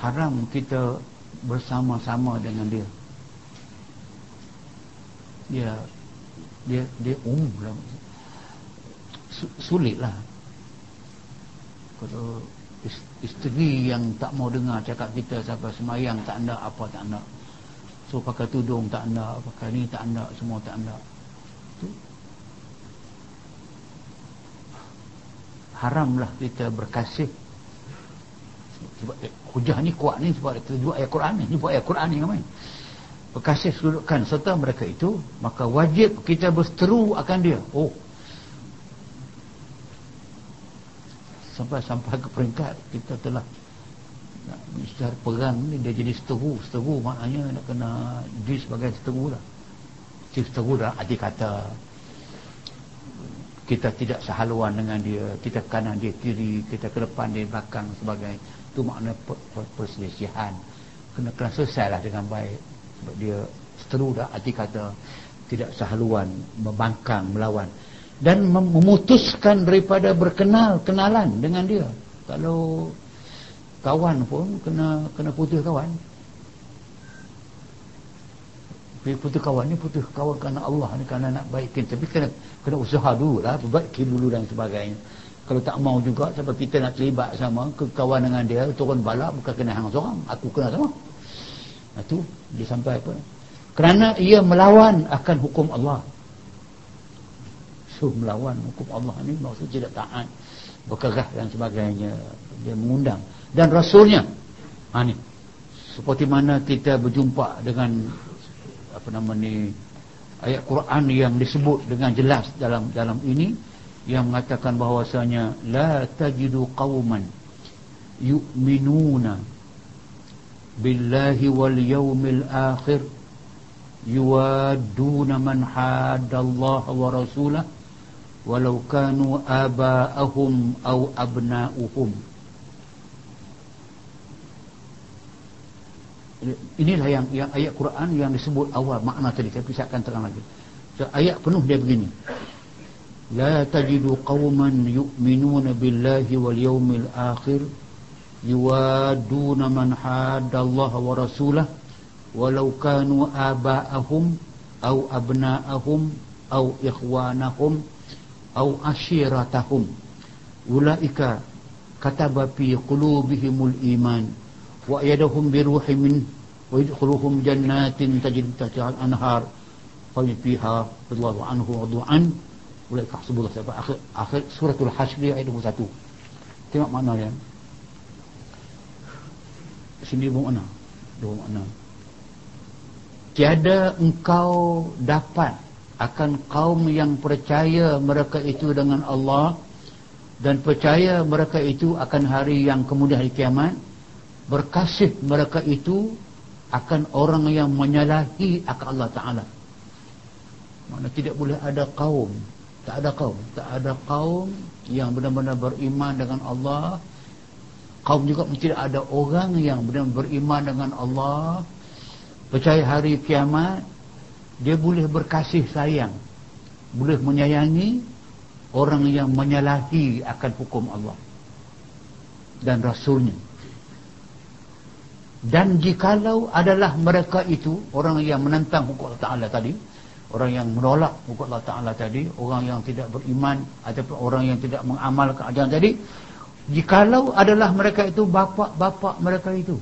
haram kita bersama-sama dengan dia. Dia dia dia umum lah. Sulit lah. Kalau isteri yang tak mau dengar cakap kita sampai semayang tak ada apa tak ada so pakai tudung tak ada pakai ni tak ada semua tak ada tu. Haramlah kita berkasih. Sebab eh, hujah ni kuat ni sebab kita buat ayat Quran ni. Ni buat ayat Quran ni kan berkasih seluruhkan serta mereka itu maka wajib kita berseteru akan dia. Oh sampai-sampai ke peringkat kita telah secara perang ni. Dia jadi seteru seteru. Maknanya nak kena di sebagai seteru lah. Chief seteru dah arti kata kita tidak sehaluan dengan dia. Kita kanan dia kiri. Kita ke depan dia belakang sebagai itu makna perselisihan. Kena kena selesai lah dengan baik. Sebab dia seteru dah arti kata tidak sehaluan membangkang melawan dan memutuskan daripada berkenal kenalan dengan dia. Kalau kawan pun kena kena putus kawan. Putus kawan ni putus kawan kerana Allah ni kerana nak baikkan tapi kena kena usaha dulu lah perbaiki dulu dan sebagainya. Kalau tak mau juga sebab kita nak terlibat sama ke kawan dengan dia turun balak bukan kena hang seorang. Aku kena sama. Itu dia sampai apa. Kerana ia melawan akan hukum Allah so melawan hukum Allah ni maksud tidak taat berkerah dan sebagainya. Dia mengundang. Dan rasulnya ha ni seperti mana kita berjumpa dengan apa nama ni ayat Quran yang disebut dengan jelas dalam dalam ini yang mengatakan bahawasanya la tajidu qauman yu'minuna billahi wal yawmil akhir yuwaduna man hadallah wa rasulah walau kanu aba'ahum aw abna'uhum. Inilah yang, yang ayat Quran yang disebut awal makna tadi. Tapi saya akan terang lagi. So, ayat penuh dia begini. La tajidu qawman yu'minuna billahi wal yawmil akhir yuwaduna man hadallaha wa rasulah walau kanu aba'ahum aw abna'ahum aw ikhwanahum aw ashiratahum. Ulaika kataba fi qulubihimul iman. Wa yadahum bi ruhi min wa yadkhuluhum jannatin tajri tahtiha al-anhar fa fiha radhiyallahu anhu wa du'an ulai kahsubullah sampai akhir akhir suratul hasyr ayat 21 tengok makna dia sini buat mana? Dua makna tiada engkau dapat akan kaum yang percaya mereka itu dengan Allah dan percaya mereka itu akan hari yang kemudian hari kiamat berkasih mereka itu akan orang yang menyalahi akan Allah Ta'ala. Mana tidak boleh ada kaum tak ada kaum tak ada kaum yang benar-benar beriman dengan Allah. Kaum juga tidak ada orang yang benar-benar beriman dengan Allah. Percaya hari kiamat dia boleh berkasih sayang. Boleh menyayangi orang yang menyalahi akan hukum Allah dan Rasulnya. Dan jikalau adalah mereka itu orang yang menentang hukum Allah Ta'ala tadi orang yang menolak hukum Allah Ta'ala tadi orang yang tidak beriman ataupun orang yang tidak mengamalkan ajaran tadi jikalau adalah mereka itu bapa-bapa mereka itu.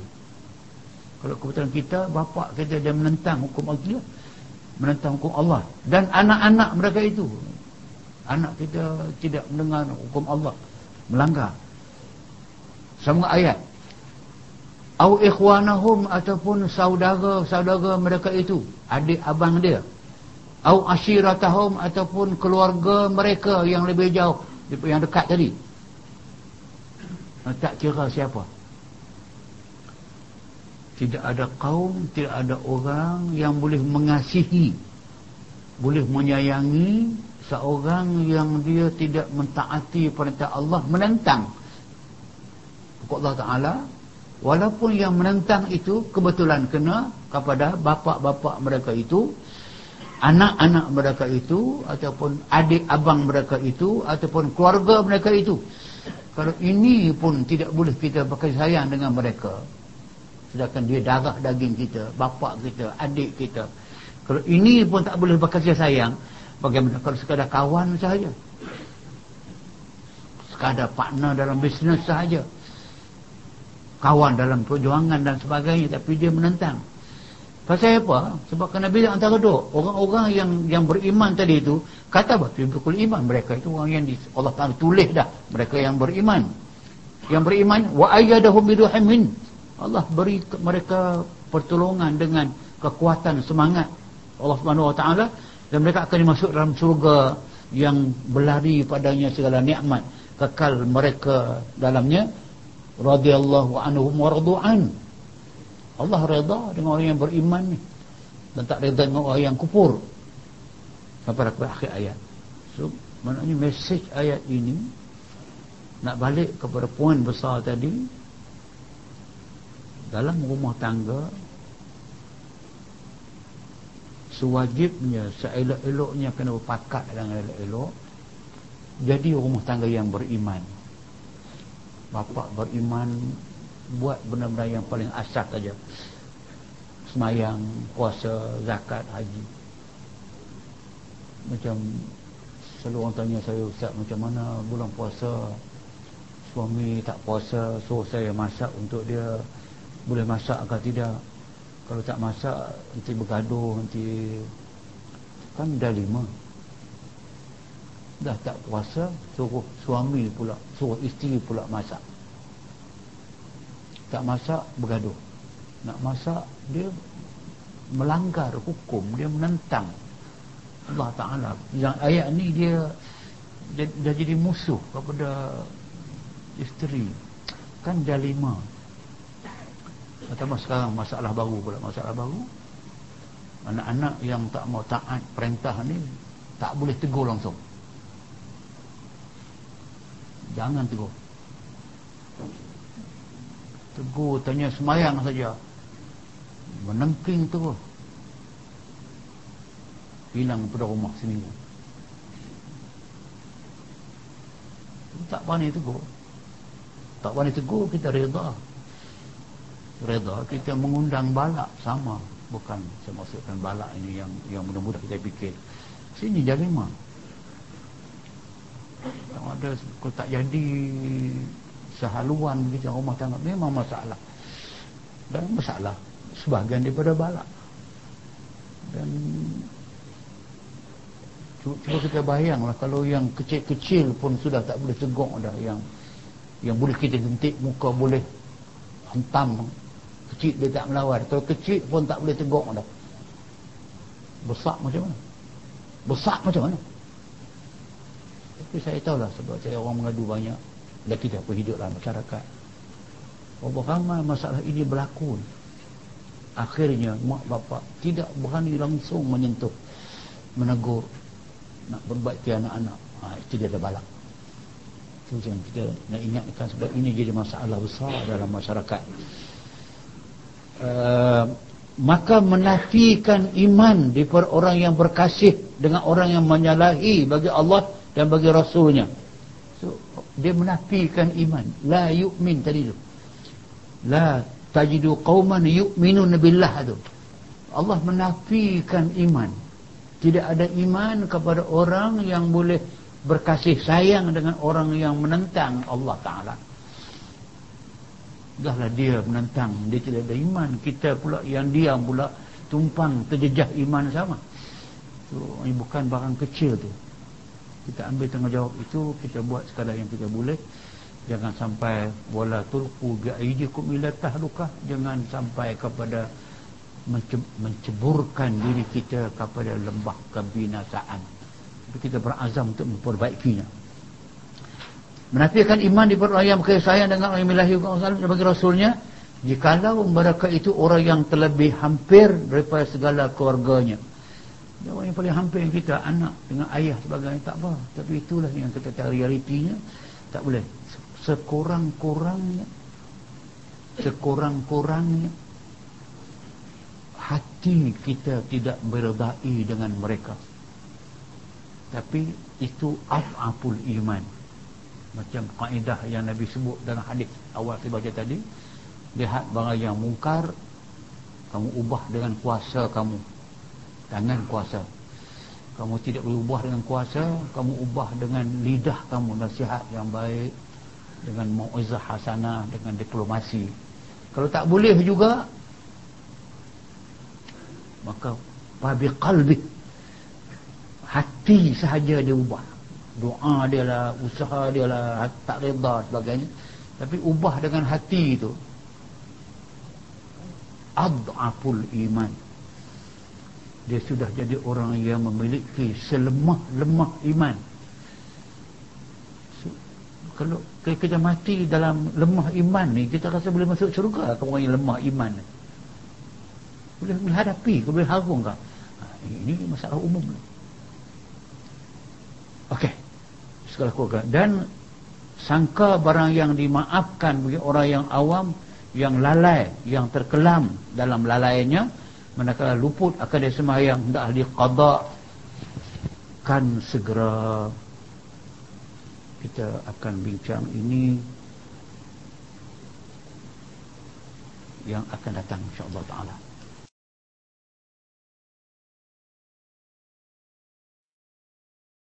Kalau kebetulan kita bapa kita dia menentang hukum Allah menentang hukum Allah. Dan anak-anak mereka itu. Anak kita tidak mendengar hukum Allah. Melanggar. Sama ayat. Au ikhwanahum ataupun saudara-saudara mereka itu. Adik abang dia. Au ashiratahum ataupun keluarga mereka yang lebih jauh. Yang dekat tadi. Tak kira siapa tidak ada kaum tidak ada orang yang boleh mengasihi boleh menyayangi seorang yang dia tidak mentaati perintah Allah menentang. Pokok Allah Ta'ala walaupun yang menentang itu kebetulan kena kepada bapa-bapa mereka itu anak-anak mereka itu ataupun adik abang mereka itu ataupun keluarga mereka itu. Kalau ini pun tidak boleh kita pakai sayang dengan mereka sedangkan dia darah daging kita bapa kita adik kita. Kalau ini pun tak boleh bekerja sayang bagaimana kalau sekadar kawan sahaja sekadar partner dalam bisnes sahaja kawan dalam perjuangan dan sebagainya tapi dia menentang. Pasal apa? sebab kena bila antara dua. Orang-orang yang yang beriman tadi itu kata betul betul iman. Mereka itu orang yang di, Allah Ta'ala tulis dah. Mereka yang beriman. Yang beriman wa ayyadahum biduhamin Allah beri mereka pertolongan dengan kekuatan semangat Allah Subhanahu Wa Taala dan mereka akan dimasuk dalam surga yang berlari padanya segala nikmat kekal mereka dalamnya. Radhiyallahu anhum wardu'an Allah redha dengan orang yang beriman ni dan tak redha dengan orang yang kufur. Sampai ke akhir ayat. So maknanya mesej ayat ini nak balik kepada poin besar tadi dalam rumah tangga sewajibnya seelok-eloknya kena berpakat dengan elok-elok jadi rumah tangga yang beriman. Bapa beriman buat benda-benda yang paling asas saja. Semayang puasa zakat haji. Macam selalu orang tanya saya ustaz macam mana bulan puasa? Suami tak puasa suruh saya masak untuk dia boleh masak atau tidak? Kalau tak masak nanti bergaduh nanti kan dah lima. Dah tak puasa suruh suami pula suruh isteri pula masak. Tak masak bergaduh. Nak masak dia melanggar hukum dia menentang. Allah Ta'ala yang ayat ni dia dah jadi musuh kepada isteri. Kan dah lima Pertama sekarang masalah baru pula. Masalah baru Anak-anak yang tak mau taat perintah ni Tak boleh tegur langsung. Jangan tegur. Tegur tanya semayang saja. Menengking terus. Hilang pada rumah seminggu. Tak berani tegur. Tak berani tegur kita reda reda. Kita mengundang balak sama. Bukan saya maksudkan balak ini yang yang mudah-mudah kita fikir. Sini jarima kalau ada kalau tak jadi sehaluan begitu rumah tangga memang masalah. Dan masalah sebahagian daripada balak. Dan cuba kita bayanglah kalau yang kecil-kecil pun sudah tak boleh teguk dah yang yang boleh kita jentik muka boleh hentam kecil dia tak melawan. Kalau kecil pun tak boleh teguk dah. Besar macam mana? Besar macam mana? Tapi saya tahu lah sebab saya orang mengadu banyak. Dan kita pun hidup dalam masyarakat. Berapa ramai masalah ini berlaku. Akhirnya mak bapak tidak berani langsung menyentuh menegur nak berbaiki anak-anak. Ha, itu dia ada balak. Itu yang kita nak ingatkan sebab ini jadi masalah besar dalam masyarakat Uh, maka menafikan iman di orang yang berkasih dengan orang yang menyalahi bagi Allah dan bagi Rasulnya. So, dia menafikan iman. La yu'min tadi tu. La tajidu qawman yu'minun billah tu. Allah menafikan iman. Tidak ada iman kepada orang yang boleh berkasih sayang dengan orang yang menentang Allah Ta'ala Dahlah dia menentang. Dia tidak ada iman. Kita pula yang diam pula Tumpang terjejah iman sama. So, Ini bukan barang kecil tu. Kita ambil tanggungjawab itu Kita buat sekadar yang kita boleh. Jangan sampai Wala tulku bi'aidikum ila tahluka. Jangan sampai kepada Menceburkan diri kita Kepada lembah kebinasaan. Kita berazam untuk memperbaikinya menafikan iman di orang yang berkaya sayang dengan orang yang dan bagi Rasulnya jikalau mereka itu orang yang terlebih hampir daripada segala keluarganya. Orang yang paling hampir kita anak dengan ayah sebagainya tak apa. Tapi itulah yang kita tahu realitinya. Tak boleh. Sekurang-kurangnya sekurang-kurangnya hati kita tidak beredai dengan mereka. Tapi itu af'aful iman macam kaedah yang Nabi sebut dalam hadis awal saya baca tadi. Lihat barang yang mungkar kamu ubah dengan kuasa kamu. Tangan kuasa. Kamu tidak boleh ubah dengan kuasa kamu ubah dengan lidah kamu. Nasihat yang baik dengan mu'izah hasanah dengan diplomasi. Kalau tak boleh juga maka babi qalbi hati sahaja dia ubah doa dia lah usaha dia lah tak reda sebagainya. Tapi ubah dengan hati itu ad'aful iman. Dia sudah jadi orang yang memiliki selemah-lemah iman. So, kalau kita mati dalam lemah iman ni kita rasa boleh masuk syurga ke orang yang lemah iman ni? Boleh menghadapi boleh harung kah ha, ini masalah umum Okey. Segala keluarga dan sangka barang yang dimaafkan bagi orang yang awam yang lalai yang terkelam dalam lalainya manakala luput akan dia sembahyang hendak diqada kan segera kita akan bincang ini yang akan datang insyaallah taala